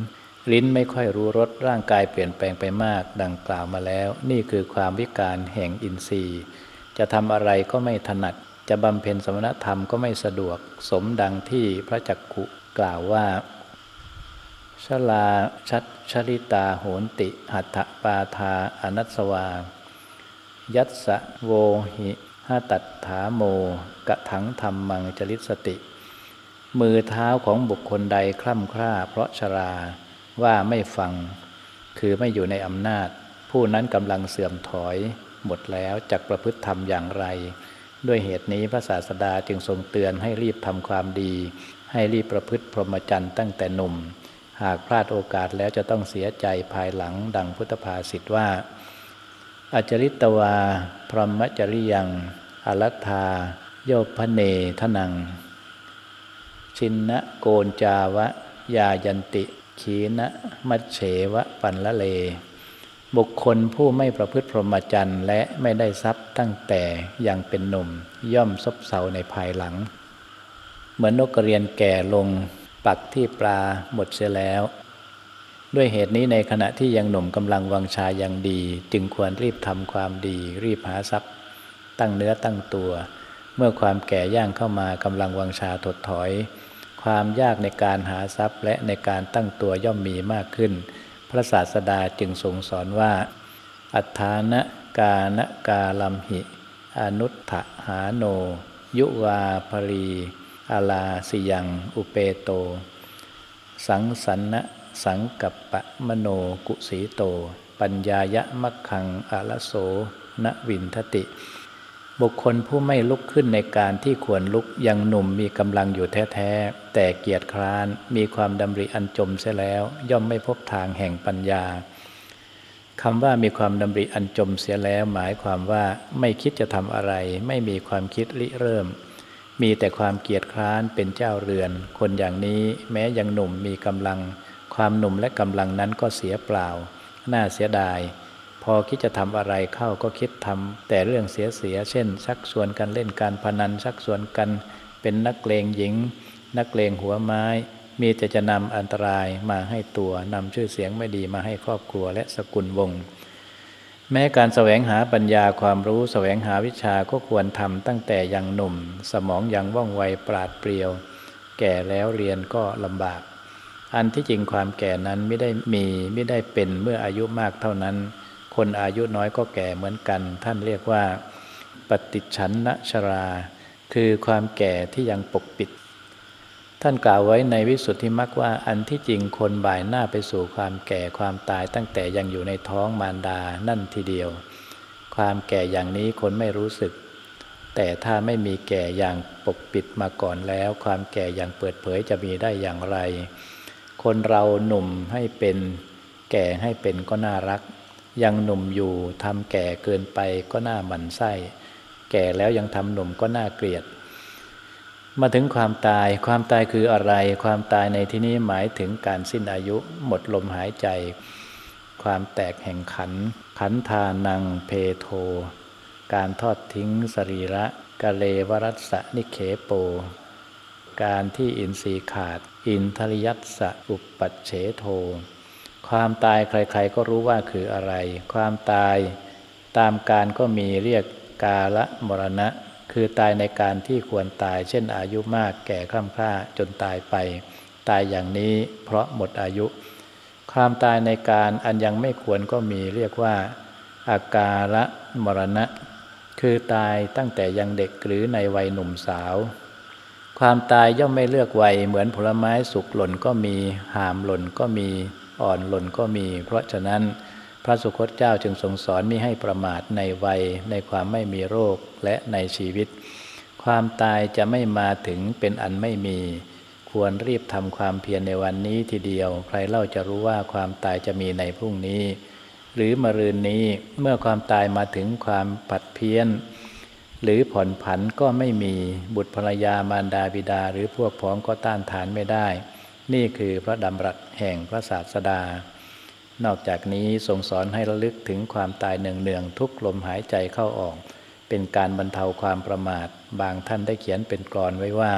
ลิ้นไม่ค่อยรู้รสร่างกายเปลี่ยนแปลงไปมาก ดังกล่าวมาแล้ว นี่คือความวิการแห่งอินทรีย์ จะทำอะไรก็ไม่ถนัด จะบำเพ็ญสมณธรรมก็ไม่สะดวก สมดังที่พระจักขุกล่าวว่าชลาชัดชริตาโหนติ หัตถปาทาอนัสวา ยัตสะโวหิหาตัดถาโม กะถังธรรมมังจริตสติ มือเท้าของบุคคลใดคล่ำคร่าเพราะชรา ว่าไม่ฟังคือไม่อยู่ในอำนาจ ผู้นั้นกำลังเสื่อมถอยหมดแล้วจักประพฤติธรรมอย่างไร ด้วยเหตุนี้พระศาสดาจึงทรงเตือนให้รีบทำความดี ให้รีบประพฤติพรหมจรรย์ตั้งแต่หนุ่ม หากพลาดโอกาสแล้วจะต้องเสียใจภายหลังดังพุทธภาษิตว่าอจริตวา พรหมจริยังอรัธาโยพเนทนัง ชินนะโกนจาวะ ยายันติ ขีนะมัชเฉวะปันละเล บุคคลผู้ไม่ประพฤติพรหมจรรย์และไม่ได้ทรัพย์ตั้งแต่ยังเป็นหนุ่มย่อมซบเซาในภายหลัง เหมือนนกกระเรียนแก่ลงปักที่ปลาหมดเสียแล้ว ด้วยเหตุนี้ในขณะที่ยังหนุ่มกำลังวังชายังดี จึงควรรีบทำความดี รีบหาทรัพย์ ตั้งเนื้อตั้งตัว เมื่อความแก่ย่างเข้ามากำลังวังชาถดถอย ความยากในการหาทรัพย์และในการตั้งตัวย่อมมีมากขึ้น พระศาสดาจึงทรงสอนว่า อัฏฐานะกาณกาลัมหิ อนุตถหาโน ยุวาภรีอาลาสิยังอุเปโต สังสันนะสังกัปปะมโนกุสีโต ปัญญายะมักขังอาลโสนวินทติ บุคคลผู้ไม่ลุกขึ้นในการที่ควรลุกยังหนุ่มมีกำลังอยู่แท้ๆ แต่เกียรติคร้านมีความดำริอันจมเสียแล้ว ย่อมไม่พบทางแห่งปัญญาคำว่ามีความดำริอันจมเสียแล้ว หมายความว่าไม่คิดจะทำอะไร ไม่มีความคิดริเริ่ม มีแต่ความเกียจคร้านเป็นเจ้าเรือน คนอย่างนี้แม้ยังหนุ่มมีกำลัง ความหนุ่มและกำลังนั้นก็เสียเปล่า น่าเสียดาย พอคิดจะทำอะไรเข้าก็คิดทำแต่เรื่องเสียๆเช่น ชักชวนกันเล่นการพนันชักชวนกัน เป็นนักเลงหญิง นักเลงหัวไม้ มีแต่จะนำอันตรายมาให้ตัวนำชื่อเสียงไม่ดีมาให้ครอบครัวและสกุลวง แม้การแสวงหาปัญญาความรู้แสวงหาวิชาก็ควรทำตั้งแต่ยังหนุ่ม สมองยังว่องไวปราดเปรียว แก่แล้วเรียนก็ลำบาก อันที่จริงความแก่นั้นไม่ได้มีไม่ได้เป็นเมื่ออายุมากเท่านั้น คนอายุน้อยก็แก่เหมือนกัน ท่านเรียกว่า ปฏิชันนชรา คือความแก่ที่ยังปกปิด ท่านกล่าวไว้ในวิสุทธิมรรคว่าอันที่จริงคนบ่ายหน้าไปสู่ความแก่ความตายตั้งแต่ยังอยู่ในท้องมารดานั่นทีเดียว ความแก่อย่างนี้คนไม่รู้สึก แต่ถ้าไม่มีแก่อย่างปกปิดมาก่อนแล้ว ความแก่อย่างเปิดเผยจะมีได้อย่างไร คนเราหนุ่มให้เป็น แก่ให้เป็นก็น่ารัก ยังหนุ่มอยู่ทำแก่เกินไปก็น่าหมันไส้ แก่แล้วยังทำหนุ่มก็น่าเกลียด มาถึงความตายความตายคืออะไร ความตายในที่นี้หมายถึงการสิ้นอายุหมดลมหายใจ ความแตกแห่งขัน ขันธานังเพโท การทอดทิ้งสรีระกะเลวรัสะนิเคโป การที่อินทรีย์ขาด อินทริยัตสะอุปปัชเฉโท ความตายใครๆก็รู้ว่าคืออะไร ความตายตามการก็มีเรียกกาละมรณะ คือตายในการที่ควรตาย เช่นอายุมากแก่คร่ำคร่าจนตายไป ตายอย่างนี้เพราะหมดอายุ ความตายในการอันยังไม่ควรก็มีเรียกว่า อากาละมรณะ คือตายตั้งแต่ยังเด็กหรือในวัยหนุ่มสาว ความตายย่อมไม่เลือกวัยเหมือนผลไม้สุกหล่นก็มีหามหล่นก็มี อ่อนหล่นก็มี เพราะฉะนั้นพระสุคตเจ้าจึงทรงสอนมิให้ประมาทในวัย ในความไม่มีโรคและในชีวิต ความตายจะไม่มาถึงเป็นอันไม่มี ควรรีบทำความเพียรในวันนี้ทีเดียว ใครเล่าจะรู้ว่าความตายจะมีในพรุ่งนี้ หรือมรืนนี้เมื่อความตายมาถึงความผัดเพี้ยน หรือผ่อนผันก็ไม่มีบุตรภรรยามารดาบิดา หรือพวกพ้องก็ต้านทานไม่ได้ นี่คือพระดำรัสแห่งพระศาสดา นอกจากนี้ทรงสอนให้ระลึกถึงความตายเนืองๆทุกลมหายใจเข้าออก เป็นการบรรเทาความประมาท บางท่านได้เขียนเป็นกรอนไว้ว่า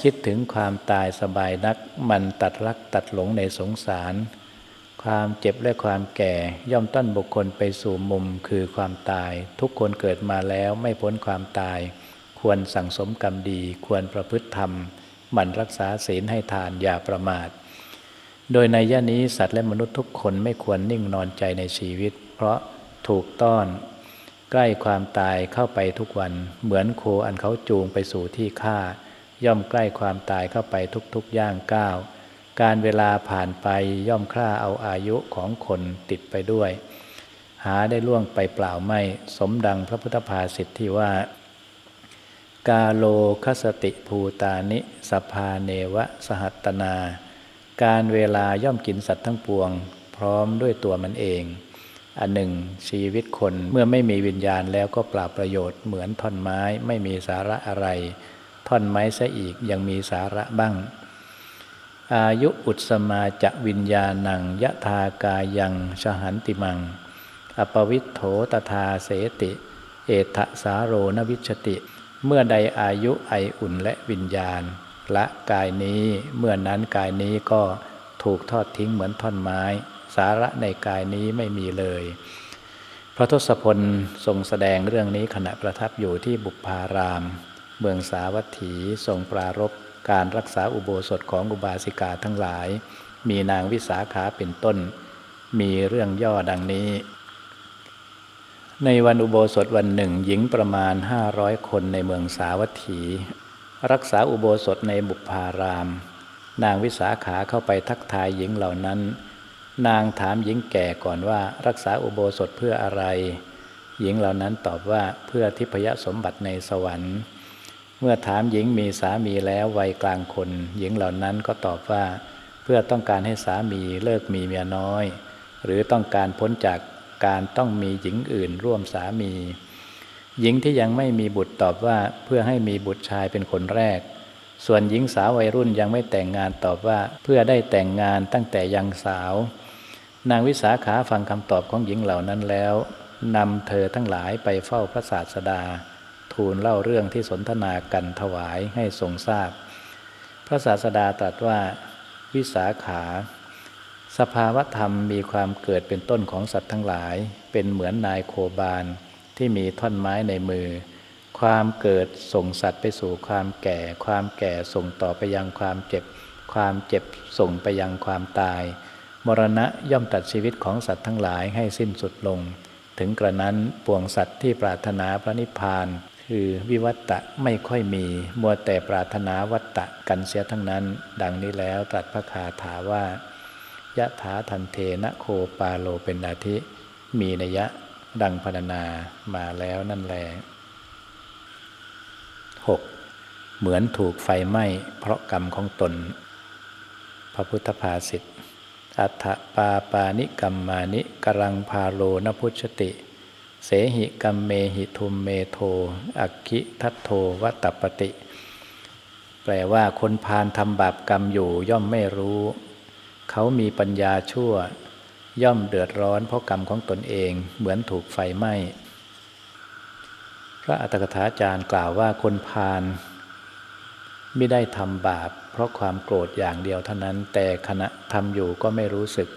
คิดถึงความตายสบายนัก มันตัดรักตัดหลงในสงสาร ความเจ็บและความแก่ย่อมต้นบุคคลไปสู่มุมคือความตาย ทุกคนเกิดมาแล้วไม่พ้นความตาย ควรสั่งสมกรรมดีควรประพฤติธรรม หมั่นรักษาศีลให้ทานอย่าประมาท โดยในย่านี้สัตว์และมนุษย์ทุกคนไม่ควรนิ่งนอนใจในชีวิต เพราะถูกต้อน ใกล้ความตายเข้าไปทุกวัน เหมือนโคอันเขาจูงไปสู่ที่ฆ่า ย่อมใกล้ความตายเข้าไปทุกๆย่างก้าวการเวลาผ่านไปย่อมฆ่าเอาอายุของคนติดไปด้วย หาได้ล่วงไปเปล่าไม่ สมดังพระพุทธภาษิตที่ว่า กาโลคสติภูตานิสภาเนวะสหัตนา การเวลาย่อมกินสัตว์ทั้งปวง พร้อมด้วยตัวมันเอง อันหนึ่ง ชีวิตคนเมื่อไม่มีวิญญาณแล้วก็ปราบประโยชน์เหมือนท่อนไม้ไม่มีสาระอะไร ท่อนไม้ซะอีกยังมีสาระบ้าง อายุอุตสมาจะวิญญาณังยะทากายังชหันติมัง อปวิทโธตถาเสติ เอทะสาโรนวิชติ เมื่อใดอายุไออุ่นและวิญญาณ ละกายนี้ เมื่อนั้นกายนี้ก็ถูกทอดทิ้งเหมือนท่อนไม้ สาระในกายนี้ไม่มีเลย พระทศพลทรงแสดงเรื่องนี้ขณะประทับอยู่ที่บุพาราม เมืองสาวัตถีทรงปรารบการรักษาอุโบสถของอุบาสิกาทั้งหลาย มีนางวิสาขาเป็นต้น มีเรื่องย่อดังนี้ ในวันอุโบสถวันหนึ่ง หญิงประมาณห้าร้อยคนในเมืองสาวัตถี รักษาอุโบสถในบุพาราม นางวิสาขาเข้าไปทักทายหญิงเหล่านั้น นางถามหญิงแก่ก่อนว่ารักษาอุโบสถเพื่ออะไร หญิงเหล่านั้นตอบว่าเพื่อทิพยสมบัติในสวรรค์ เมื่อถามหญิงมีสามีแล้ววัยกลางคน หญิงเหล่านั้นก็ตอบว่า เพื่อต้องการให้สามีเลิกมีเมียน้อย หรือต้องการพ้นจาก การต้องมีหญิงอื่นร่วมสามี หญิงที่ยังไม่มีบุตรตอบว่าเพื่อให้มีบุตรชายเป็นคนแรก ส่วนหญิงสาววัยรุ่นยังไม่แต่งงานตอบว่าเพื่อได้แต่งงานตั้งแต่ยังสาว นางวิสาขาฟังคำตอบของหญิงเหล่านั้นแล้วนำเธอทั้งหลายไปเฝ้าพระศาสดา ทูลเล่าเรื่องที่สนทนากันถวายให้ทรงทราบ พระศาสดาตรัสว่า วิสาขา สภาวธรรมมีความเกิดเป็นต้นของสัตว์ทั้งหลาย เป็นเหมือนนายโคบานที่มีท่อนไม้ในมือ ความเกิดส่งสัตว์ไปสู่ความแก่ ความแก่ส่งต่อไปยังความเจ็บ ความเจ็บส่งไปยังความตาย มรณะย่อมตัดชีวิตของสัตว์ทั้งหลายให้สิ้นสุดลง ถึงกระนั้นปวงสัตว์ที่ปรารถนาพระนิพพาน คือวิวัตตะไม่ค่อยมี มัวแต่ปรารถนาวัตตะกันเสียทั้งนั้น ดังนี้แล้วตรัสพระคาถาว่า ยะถาทัณเฑนะโคปาโลเป็นอาทิ มีนัยดังพรรณนามาแล้วนั่นแล 6. เหมือนถูกไฟไหม้เพราะกรรมของตน พระพุทธภาษิต อะถะ ปาปานิกัมมานิ กะรังพาโล นะ พุชฌะติ เสหิกัมเมหิทุมเมโธ อัคคิทัฑโฒวะ ตัปปะติ แปลว่าคนพาลทำบาปกรรมอยู่ย่อมไม่รู้ เขามีปัญญาชั่ว ย่อมเดือดร้อนเพราะกรรมของตนเองเหมือนถูกไฟไหม้พระอัตถกถาจารย์กล่าวว่าคนพาลไม่ได้ทำบาป เพราะความโกรธอย่างเดียวเท่านั้น แต่ขณะทำอยู่ก็ไม่รู้สึก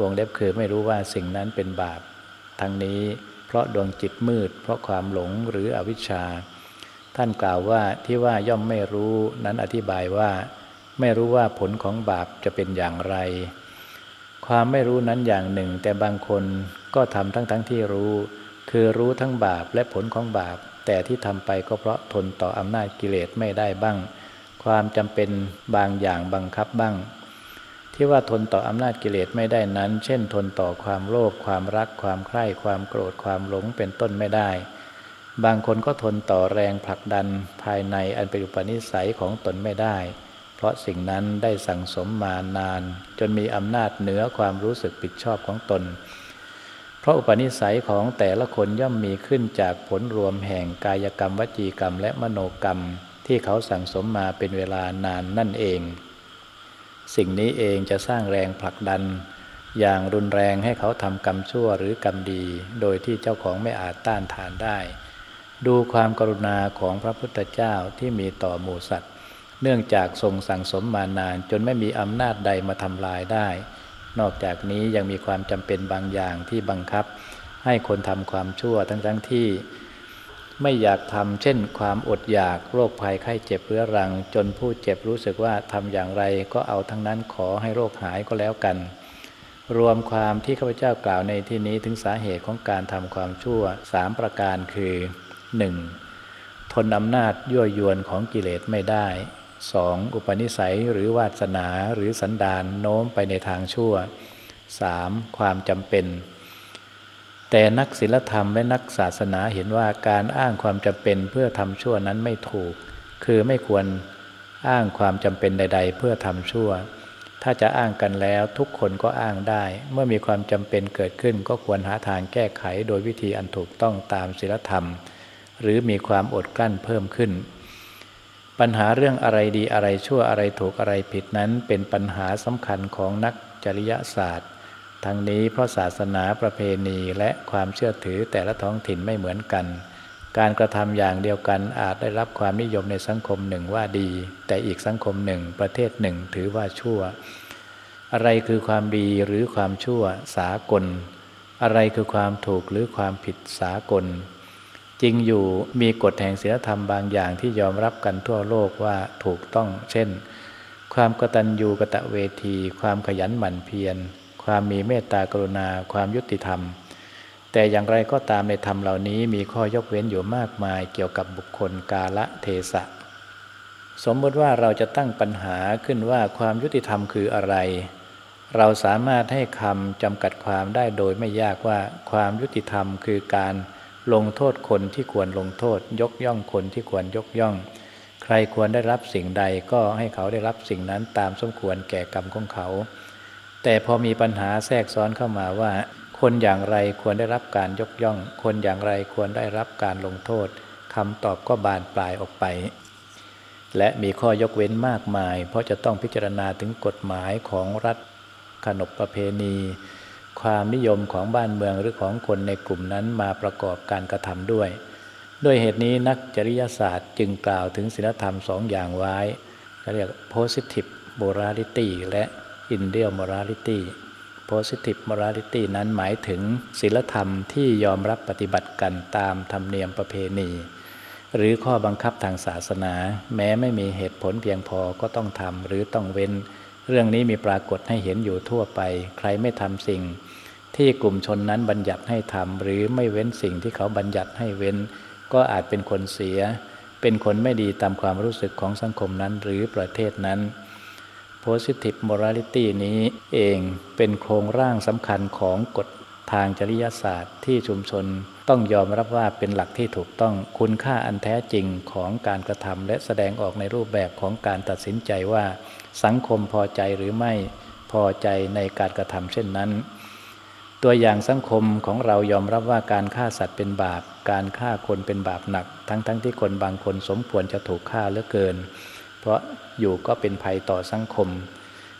วงเล็บคือไม่รู้ว่าสิ่งนั้นเป็นบาป ทั้งนี้เพราะดวงจิตมืด เพราะความหลงหรืออวิชชา ท่านกล่าวว่าที่ว่าย่อมไม่รู้นั้นอธิบายว่า ไม่รู้ว่าผลของบาปจะเป็นอย่างไร ความไม่รู้นั้นอย่างหนึ่ง แต่บางคนก็ทำทั้งทั้งที่รู้ คือรู้ทั้งบาปและผลของบาป แต่ที่ทำไปก็เพราะทนต่ออำนาจกิเลสไม่ได้บ้าง ความจำเป็นบางอย่างบังคับบ้าง ที่ว่าทนต่ออำนาจกิเลสไม่ได้นั้น เช่น ทนต่อความโลภความรัก ความใคร่ความโกรธความหลงเป็นต้นไม่ได้บางคนก็ทนต่อแรงผลักดันภายในอันเป็นอุปนิสัยของตนไม่ได้ เพราะสิ่งนั้นได้สั่งสมมานาน จนมีอำนาจเหนือความรู้สึกผิดชอบของตน เพราะอุปนิสัยของแต่ละคนย่อมมีขึ้นจากผลรวมแห่งกายกรรมวจีกรรมและมโนกรรม ที่เขาสั่งสมมาเป็นเวลานานนั่นเอง สิ่งนี้เองจะสร้างแรงผลักดัน อย่างรุนแรงให้เขาทำกรรมชั่วหรือกรรมดี โดยที่เจ้าของไม่อาจต้านทานได้ ดูความกรุณาของพระพุทธเจ้าที่มีต่อหมู่สัตว์ เนื่องจากทรงสั่งสมมานาน จนไม่มีอำนาจใดมาทำลายได้ นอกจากนี้ยังมีความจำเป็นบางอย่างที่บังคับ ให้คนทำความชั่วทั้งๆทที่ ไม่อยากทำเช่น ความอดอยากโรคภัยไข้เจ็บเรื้อรัง จนผู้เจ็บรู้สึกว่าทำอย่างไรก็เอาทั้งนั้นขอให้โรคหายก็แล้วกัน รวมความที่ข้าพเจ้ากล่าวในที่นี้ถึงสาเหตุของการทำความชั่วสามประการคือ 1. ทนอำนาจยั่วยวนของกิเลสไม่ได้ 2. อุปนิสัยหรือวาสนาหรือสันดานโน้มไปในทางชั่ว 3. ความจำเป็น แต่นักศิลธรรมและนักศาสนาเห็นว่าการอ้างความจำเป็นเพื่อทำชั่วนั้นไม่ถูก คือไม่ควรอ้างความจำเป็นใด ๆ เพื่อทำชั่ว ถ้าจะอ้างกันแล้วทุกคนก็อ้างได้ เมื่อมีความจำเป็นเกิดขึ้นก็ควรหาทางแก้ไขโดยวิธีอันถูกต้องตามศีลธรรม หรือมีความอดกลั้นเพิ่มขึ้น ปัญหาเรื่องอะไรดีอะไรชั่วอะไรถูกอะไรผิดนั้น เป็นปัญหาสำคัญของนักจริยศาสตร์ ทั้งนี้เพราะศาสนาประเพณีและความเชื่อถือแต่ละท้องถิ่นไม่เหมือนกัน การกระทำอย่างเดียวกันอาจได้รับความนิยมในสังคมหนึ่งว่าดี แต่อีกสังคมหนึ่ง ประเทศหนึ่งถือว่าชั่ว อะไรคือความดีหรือความชั่วสากล อะไรคือความถูกหรือความผิดสากล จริงอยู่มีกฎแห่งศีลธรรมบางอย่างที่ยอมรับกันทั่วโลกว่าถูกต้อง เช่น ความกตัญญูกะตะเวที ความขยันหมั่นเพียร ความมีเมตตากรุณา ความยุติธรรม แต่อย่างไรก็ตามในธรรมเหล่านี้มีข้อยกเว้นอยู่มากมายเกี่ยวกับบุคคลกาละเทศะ สมมติว่าเราจะตั้งปัญหาขึ้นว่าความยุติธรรมคืออะไร เราสามารถให้คำจำกัดความได้โดยไม่ยากว่าความยุติธรรมคือการ ลงโทษคนที่ควรลงโทษ ยกย่องคนที่ควรยกย่อง ใครควรได้รับสิ่งใดก็ให้เขาได้รับสิ่งนั้นตามสมควรแก่กรรมของเขา แต่พอมีปัญหาแทรกซ้อนเข้ามาว่า คนอย่างไรควรได้รับการยกย่อง คนอย่างไรควรได้รับการลงโทษคำตอบก็บานปลายออกไป และมีข้อยกเว้นมากมาย เพราะจะต้องพิจารณาถึงกฎหมายของรัฐขนบประเพณี ความนิยมของบ้านเมืองหรือของคนในกลุ่มนั้นมาประกอบการกระทำด้วย ด้วยเหตุนี้นักจริยศาสตร์จึงกล่าวถึงศีลธรรมสองอย่างไว้เรียก positive morality และ Indian morality positive morality นั้นหมายถึงศีลธรรมที่ยอมรับปฏิบัติกันตามธรรมเนียมประเพณี หรือข้อบังคับทางศาสนา แม้ไม่มีเหตุผลเพียงพอก็ต้องทำหรือต้องเว้น เรื่องนี้มีปรากฏให้เห็นอยู่ทั่วไป ใครไม่ทำสิ่ง ที่กลุ่มชนนั้นบัญญัติให้ทำหรือไม่เว้นสิ่งที่เขาบัญญัติให้เว้น ก็อาจเป็นคนเสีย เป็นคนไม่ดีตามความรู้สึกของสังคมนั้นหรือประเทศนั้น positive morality นี้เองเป็นโครงร่างสำคัญของกฎทางจริยศาสตร์ ที่ชุมชนต้องยอมรับว่าเป็นหลักที่ถูกต้องคุณค่าอันแท้จริงของการกระทำและแสดงออกในรูปแบบของการตัดสินใจว่า สังคมพอใจหรือไม่พอใจในการกระทำเช่นนั้น ตัวอย่างสังคมของเรายอมรับว่าการฆ่าสัตว์เป็นบาป การฆ่าคนเป็นบาปหนัก ทั้งๆทที่คนบางคนสมควรจะถูกฆ่าเหลือเกิน เพราะอยู่ก็เป็นภัยต่อสังคม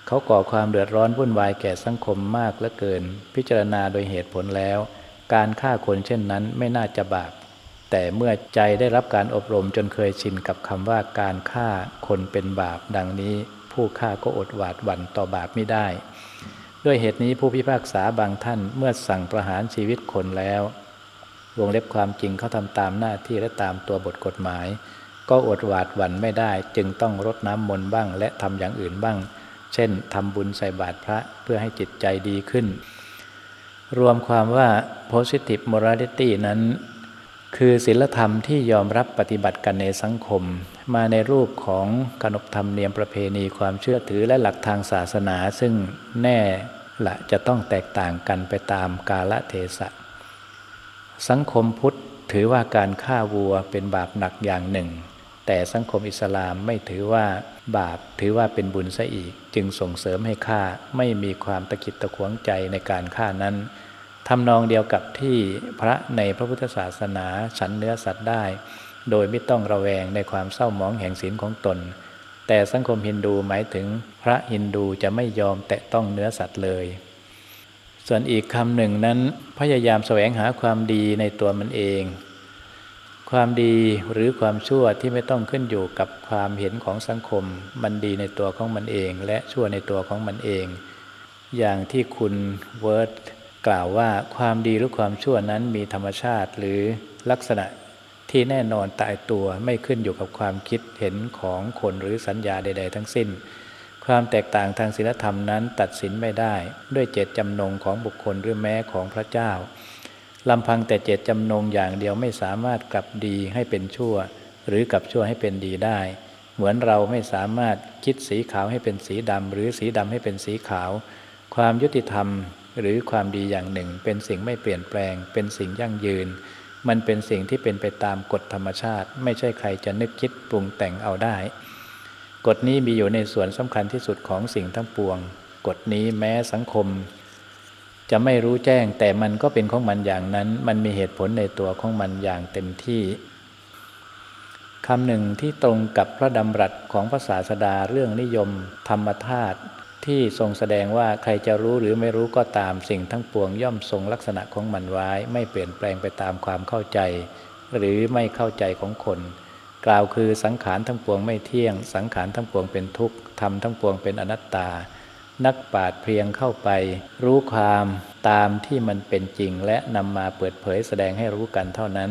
เขาก่อความเดือดร้อนวุ่นวายแก่สังคมมากเหลือเกิน พิจารณาโดยเหตุผลแล้ว การฆ่าคนเช่นนั้นไม่น่าจะบาป แต่เมื่อใจได้รับการอบรมจนเคยชินกับคำว่าการฆ่าคนเป็นบาป ดังนี้ ผู้ฆ่าก็อดหวาดหวั่นต่อบาปไม่ได้ ด้วยเหตุนี้ผู้พิพากษาบางท่านเมื่อสั่งประหารชีวิตคนแล้ว วงเล็บความจริงเขาทำตามหน้าที่และตามตัวบทกฎหมาย ก็อดหวาดหวั่นไม่ได้ จึงต้องรดน้ำมนต์บ้าง และทำอย่างอื่นบ้าง เช่นทำบุญใส่บาตรพระเพื่อให้จิตใจดีขึ้น รวมความว่า positive morality นั้น คือศีลธรรมที่ยอมรับปฏิบัติกันในสังคม มาในรูปของขนบธรรมเนียมประเพณีความเชื่อถือและหลักทางศาสนา ซึ่งแน่ละจะต้องแตกต่างกันไปตามกาลเทศะ สังคมพุทธถือว่าการฆ่าวัวเป็นบาปหนักอย่างหนึ่ง แต่สังคมอิสลามไม่ถือว่าบาปถือว่าเป็นบุญซะอีก จึงส่งเสริมให้ฆ่าไม่มีความตะกิดตะขวงใจในการฆ่านั้น ทำนองเดียวกับที่พระในพระพุทธศาสนาฉันเนื้อสัตว์ได้ โดยไม่ต้องระแวงในความเศร้าหมองแห่งศีลของตน แต่สังคมฮินดูหมายถึงพระฮินดูจะไม่ยอมแตะต้องเนื้อสัตว์เลย ส่วนอีกคำหนึ่งนั้นพยายามแสวงหาความดีในตัวมันเอง ความดีหรือความชั่วที่ไม่ต้องขึ้นอยู่กับความเห็นของสังคม มันดีในตัวของมันเอง และชั่วในตัวของมันเอง อย่างที่คุณเวิร์ด กล่าวว่าความดีหรือความชั่วนั้นมีธรรมชาติหรือลักษณะที่แน่นอนตายตัวไม่ขึ้นอยู่กับความคิดเห็นของคนหรือสัญญาใด ๆ ทั้งสิ้น ความแตกต่างทางศีลธรรมนั้นตัดสินไม่ได้ ด้วยเจตจำนงของบุคคลหรือแม้ของพระเจ้าลำพังแต่เจตจำนงอย่างเดียวไม่สามารถกลับดีให้เป็นชั่ว หรือกลับชั่วให้เป็นดีได้ เหมือนเราไม่สามารถคิดสีขาวให้เป็นสีดำหรือสีดำให้เป็นสีขาว ความยุติธรรม หรือความดีอย่างหนึ่ง เป็นสิ่งไม่เปลี่ยนแปลง เป็นสิ่งยั่งยืน มันเป็นสิ่งที่เป็นไปตามกฎธรรมชาติ ไม่ใช่ใครจะนึกคิดปรุงแต่งเอาได้ กฎนี้มีอยู่ในส่วนสำคัญที่สุดของสิ่งทั้งปวง กฎนี้แม้สังคม จะไม่รู้แจ้งแต่มันก็เป็นของมันอย่างนั้น มันมีเหตุผลในตัวของมันอย่างเต็มที่คำหนึ่งที่ตรงกับพระดำรัสของพระศาสดาเรื่องนิยม ธรรมธาตุ ที่ทรงแสดงว่าใครจะรู้หรือไม่รู้ก็ตามสิ่งทั้งปวงย่อมทรงลักษณะของมันไว้ ไม่เปลี่ยนแปลงไปตามความเข้าใจ หรือไม่เข้าใจของคน กล่าวคือสังขารทั้งปวงไม่เที่ยง สังขารทั้งปวงเป็นทุกข์ทำทั้งปวงเป็นอนัตตา นักปราชญ์เพียงเข้าไป รู้ความตามที่มันเป็นจริง และนำมาเปิดเผยแสดงให้รู้กันเท่านั้น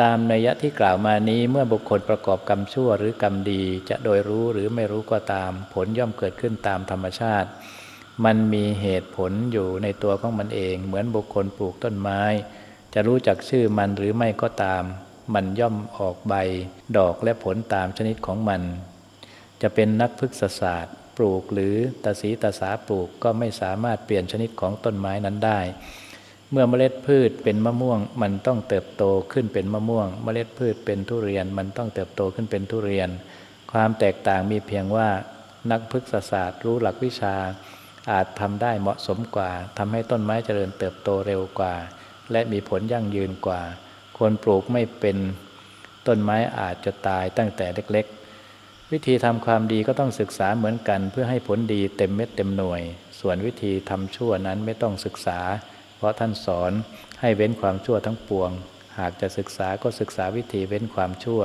ตามนัยยะที่กล่าวมานี้เมื่อบุคคลประกอบกรรมชั่วหรือกรรมดีจะโดยรู้หรือไม่รู้ก็ตาม ผลย่อมเกิดขึ้นตามธรรมชาติ มันมีเหตุผลอยู่ในตัวของมันเอง เหมือนบุคคลปลูกต้นไม้ จะรู้จักชื่อมันหรือไม่ก็ตาม มันย่อมออกใบ ดอกและผลตามชนิดของมัน จะเป็นนักพฤกษศาสตร์ ปลูกหรือตาสีตาสาปลูกก็ไม่สามารถเปลี่ยนชนิดของต้นไม้นั้นได้ เมื่อเมล็ดพืชเป็นมะม่วง มันต้องเติบโตขึ้นเป็นมะม่วง เมล็ดพืชเป็นทุเรียน มันต้องเติบโตขึ้นเป็นทุเรียน ความแตกต่างมีเพียงว่านักพฤกษศาสตร์รู้หลักวิชา อาจทำได้เหมาะสมกว่าทำให้ต้นไม้เจริญเติบโตเร็วกว่า และมีผลยั่งยืนกว่า คนปลูกไม่เป็นต้นไม้อาจจะตายตั้งแต่เล็กๆ วิธีทำความดีก็ต้องศึกษาเหมือนกัน เพื่อให้ผลดีเต็มเม็ดเต็มหน่วย ส่วนวิธีทำชั่วนั้นไม่ต้องศึกษา เพราะท่านสอนให้เว้นความชั่วทั้งปวง หากจะศึกษาก็ศึกษาวิธีเว้นความชั่ว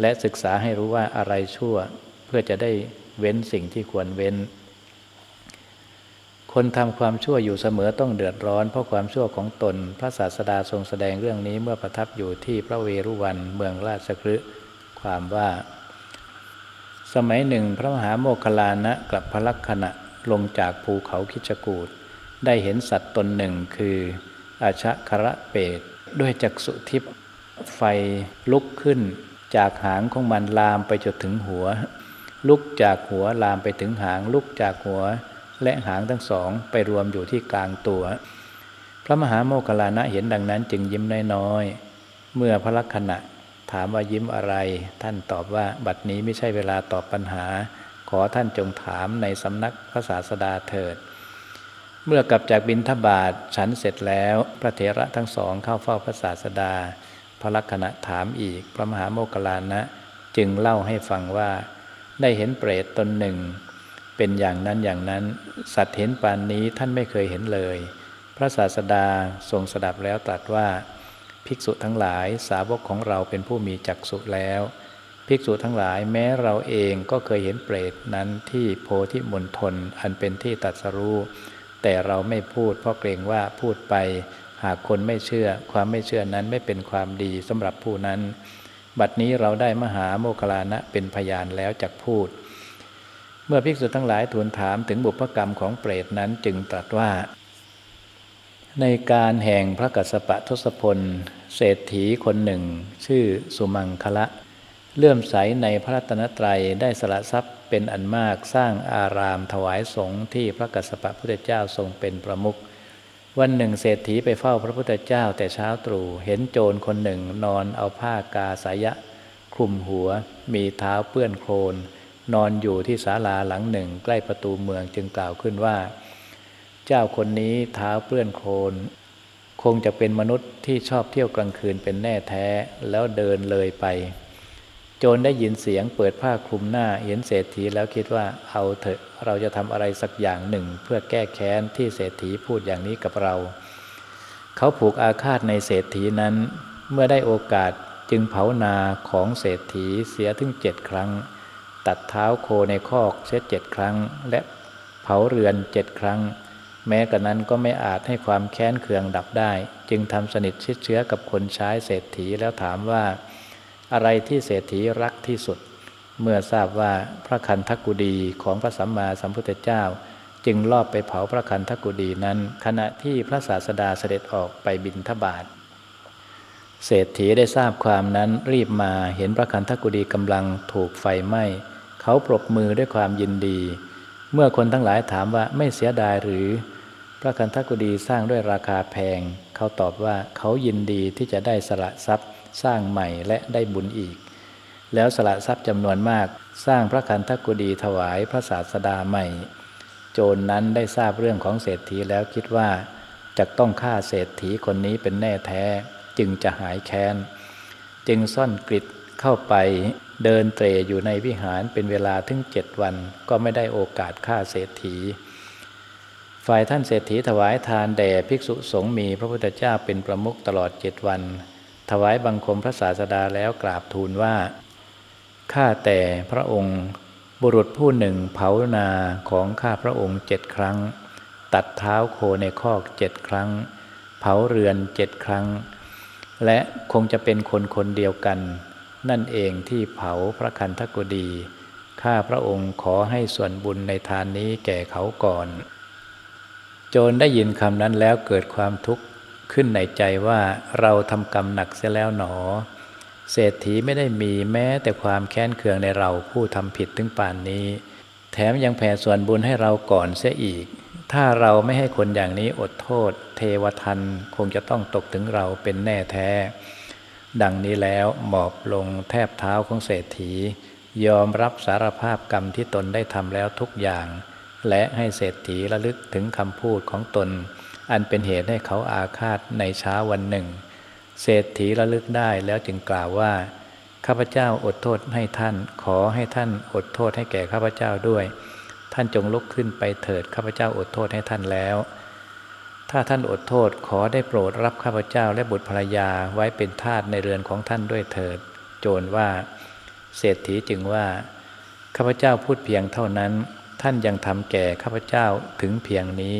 และศึกษาให้รู้ว่าอะไรชั่ว เพื่อจะได้เว้นสิ่งที่ควรเว้น คนทำความชั่วอยู่เสมอต้องเดือดร้อน เพราะความชั่วของตน พระศาสดาทรงแสดงเรื่องนี้เมื่อประทับอยู่ที่พระเวรุวันเมืองราชคฤห์ความว่า สมัยหนึ่ง พระมหาโมคคลานะกับพระลักษณะลงจากภูเขาคิจกูด ได้เห็นสัตว์ตนหนึ่งคืออาชะคระเปตด้วยจักสุทิพไฟลุกขึ้น จากหางของมันลามไปจนถึงหัว ลุกจากหัวลามไปถึงหาง ลุกจากหัว และหางทั้งสองไปรวมอยู่ที่กลางตัว พระมหาโมคคลานะเห็นดังนั้นจึงยิ้มน้อยๆเมื่อพระลักษณะถามว่ายิ้มอะไร ท่านตอบว่าบัดนี้ไม่ใช่เวลาตอบปัญหา ขอท่านจงถามในสำนักพระศาสดาเถิด เมื่อกลับจากบินทบาทฉันเสร็จแล้ว พระเถระทั้งสองเข้าเฝ้าพระศาสดา พระลักษณะถามอีกพระมหาโมคคลานะ จึงเล่าให้ฟังว่า ได้เห็นเปรตตนหนึ่ง เป็นอย่างนั้นอย่างนั้น สัตว์เห็นปานนี้ท่านไม่เคยเห็นเลย พระศาสดาทรงสดับแล้วตรัสว่า ภิกษุทั้งหลายสาวกของเราเป็นผู้มีจักษุแล้ว ภิกษุทั้งหลายแม้เราเองก็เคยเห็นเปรตนั้นที่โพธิมณฑลอันเป็นที่ตัดสรู้ แต่เราไม่พูดเพราะเกรงว่าพูดไป หากคนไม่เชื่อ ความไม่เชื่อนั้นไม่เป็นความดีสำหรับผู้นั้น บัดนี้เราได้มหาโมคลานะเป็นพยานแล้วจักพูด เมื่อภิกษุทั้งหลายทูลถามถึงบุพกรรมของเปรตนั้นจึงตรัสว่า ในการแห่งพระกัสสปะทศพล เศรษฐีคนหนึ่ง ชื่อสุมังคละ เลื่อมใสในพระรัตนตรัยได้สละทรัพย์เป็นอันมากสร้างอารามถวายสงฆ์ที่พระกัสสปะพุทธเจ้าทรงเป็นประมุขวันหนึ่งเศรษฐีไปเฝ้าพระพุทธเจ้าแต่เช้าตรู่เห็นโจรคนหนึ่งนอนเอาผ้ากาสายะ คลุมหัว มีเท้าเปื้อนโคลนนอนอยู่ที่ศาลาหลังหนึ่ง ใกล้ประตูเมืองจึงกล่าวขึ้นว่า เจ้าคนนี้เท้าเปื้อนโคลนคงจะเป็นมนุษย์ที่ชอบเที่ยวกลางคืนเป็นแน่แท้แล้วเดินเลยไป จรได้ยินเสียงเปิดผ้าคลุมหน้าเห็นเศรษฐีแล้วคิดว่าเอาเถอะเราจะทำอะไรสักอย่างหนึ่ง เพื่อแก้แค้นที่เศรษฐีพูดอย่างนี้กับเรา เขาผูกอาฆาตในเศรษฐีนั้น เมื่อได้โอกาสจึงเผานาของเศรษฐีเสียถึงเจ็ดครั้ง ตัดเท้าโคในคอกเสียเจ็ดครั้ง และเผาเรือนเจ็ดครั้ง แม้กระนั้นก็ไม่อาจให้ความแค้นเคืองดับได้ จึงทำสนิทชิดเชื้อกับคนใช้เศรษฐีแล้วถามว่า อะไรที่เศรษฐีรักที่สุด เมื่อทราบว่าพระคันธกุดีของพระสัมมาสัมพุทธเจ้า จึงลอบไปเผาพระคันธกุดีนั้น ขณะที่พระศาสดาเสด็จออกไปบินทบาทเศรษฐีได้ทราบความนั้นรีบมาเห็นพระคันธกุดีกำลังถูกไฟไหม้เขาปรบมือด้วยความยินดี เมื่อคนทั้งหลายถามว่าไม่เสียดายหรือ พระคันธกุดีสร้างด้วยราคาแพง เขาตอบว่าเขายินดีที่จะได้สละทรัพย์ สร้างใหม่และได้บุญอีก แล้วสละทรัพย์จำนวนมาก สร้างพระคันธกุดีถวายพระศาสดาใหม่ โจรนนั้นได้ทราบเรื่องของเศรษฐีแล้วคิดว่าจะต้องฆ่าเศรษฐีคนนี้เป็นแน่แท้ จึงจะหายแค้น จึงซ่อนกริดเข้าไปเดินเตรอยู่ในวิหารเป็นเวลาถึงเจ็ดวันก็ไม่ได้โอกาสฆ่าเศรษฐี ฝ่ายท่านเศรษฐีถวายทานแด่ภิกษุสงฆ์มีพระพุทธเจ้าเป็นประมุขตลอดเจ็ดวัน ถวายบังคมพระศาสดาแล้วกราบทูลว่า ข้าแต่พระองค์บุรุษผู้หนึ่งเผานาของข้าพระองค์เจ็ดครั้ง ตัดเท้าโคในคอกเจ็ดครั้ง เผาเรือนเจ็ดครั้ง และคงจะเป็นคนคนเดียวกัน นั่นเองที่เผาพระคันธกุดี ข้าพระองค์ขอให้ส่วนบุญในทานนี้แก่เขาก่อน โจรได้ยินคำนั้นแล้วเกิดความทุกข์ ขึ้นในใจว่าเราทำกรรมหนักเสียแล้วหนอ เศรษฐีไม่ได้มีแม้แต่ความแค้นเคืองในเราผู้ทำผิดถึงป่านนี้ แถมยังแผ่ส่วนบุญให้เราก่อนเสียอีก ถ้าเราไม่ให้คนอย่างนี้อดโทษ เทวทันคงจะต้องตกถึงเราเป็นแน่แท้ ดังนี้แล้วหมอบลงแทบเท้าของเศรษฐี ยอมรับสารภาพกรรมที่ตนได้ทำแล้วทุกอย่าง และให้เศรษฐีระลึกถึงคำพูดของตน อันเป็นเหตุให้เขาอาฆาตในเช้าวันหนึ่ง เศรษฐีระลึกได้แล้วจึงกล่าวว่า ข้าพเจ้าอดโทษให้ท่าน ขอให้ท่านอดโทษให้แก่ข้าพเจ้าด้วย ท่านจงลุกขึ้นไปเถิดข้าพเจ้าอดโทษให้ท่านแล้ว ถ้าท่านอดโทษขอได้โปรดรับข้าพเจ้าและบุตรภรรยาไว้เป็นทาสในเรือนของท่านด้วยเถิด โจรว่า เศรษฐีจึงว่าข้าพเจ้าพูดเพียงเท่านั้น ท่านยังทำแก่ข้าพเจ้าถึงเพียงนี้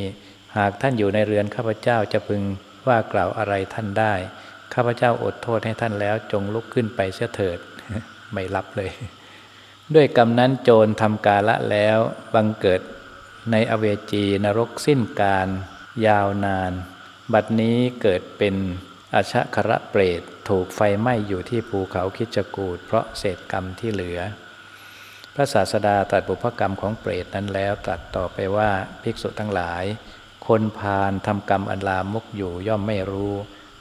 หากท่านอยู่ในเรือนข้าพเจ้าจะพึงว่ากล่าวอะไรท่านได้ ข้าพเจ้าอดโทษให้ท่านแล้วจงลุกขึ้นไปเสียเถิด ไม่รับเลย ด้วยกรรมนั้นโจรทำกาละแล้วบังเกิดในอเวจีนรกสิ้นการยาวนาน บัดนี้เกิดเป็นอชคระเปรตถูกไฟไหม้อยู่ที่ภูเขาคิจกูดเพราะเศษกรรมที่เหลือ พระศาสดาตรัสบุพกรรมของเปรตนั้นแล้วตรัสต่อไปว่าภิกษุทั้งหลาย คนพาลทำกรรมอันลามกอยู่ย่อมไม่รู้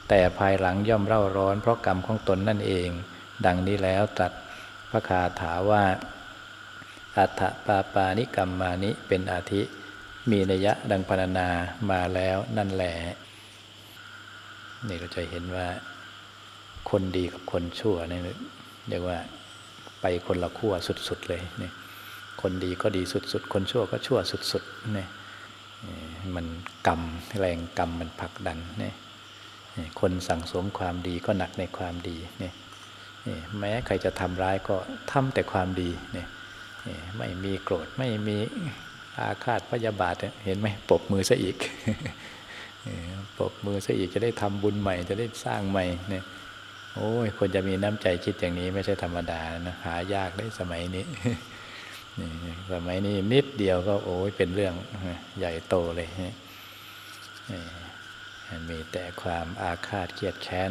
แต่ภายหลังย่อมเร่าร้อน เพราะกรรมของตนนั่นเอง ดังนี้แล้วตัดพระคาถาว่า อัฏฐปาปานิกรรมมานิเป็นอาทิ มีนัยะดังพรรณนามาแล้วนั่นแหละนี่เราจะเห็นว่า คนดีกับคนชั่วนี่เรียกว่าไปคนละขั้วสุดๆเลยนี่คนดีก็ดีสุดๆ คนชั่วก็ชั่วสุดๆนี่ มันกรรมแรงกรรมมันผลักดันเนี่ยคนสั่งสมความดีก็หนักในความดีเนี่ยแม้ใครจะทำร้ายก็ทำแต่ความดีเนี่ยไม่มีโกรธไม่มีอาฆาตพยาบาทเห็นไหมปบมือซะอีกปบมือซะอีกจะได้ทำบุญใหม่จะได้สร้างใหม่เนี่ยโอ้ยคนจะมีน้ำใจคิดอย่างนี้ไม่ใช่ธรรมดานะหายากได้สมัยนี้ สมัยนี้นิดเดียวก็โอ้ยเป็นเรื่องใหญ่โตเลยมีแต่ความอาฆาตเกียดแค้น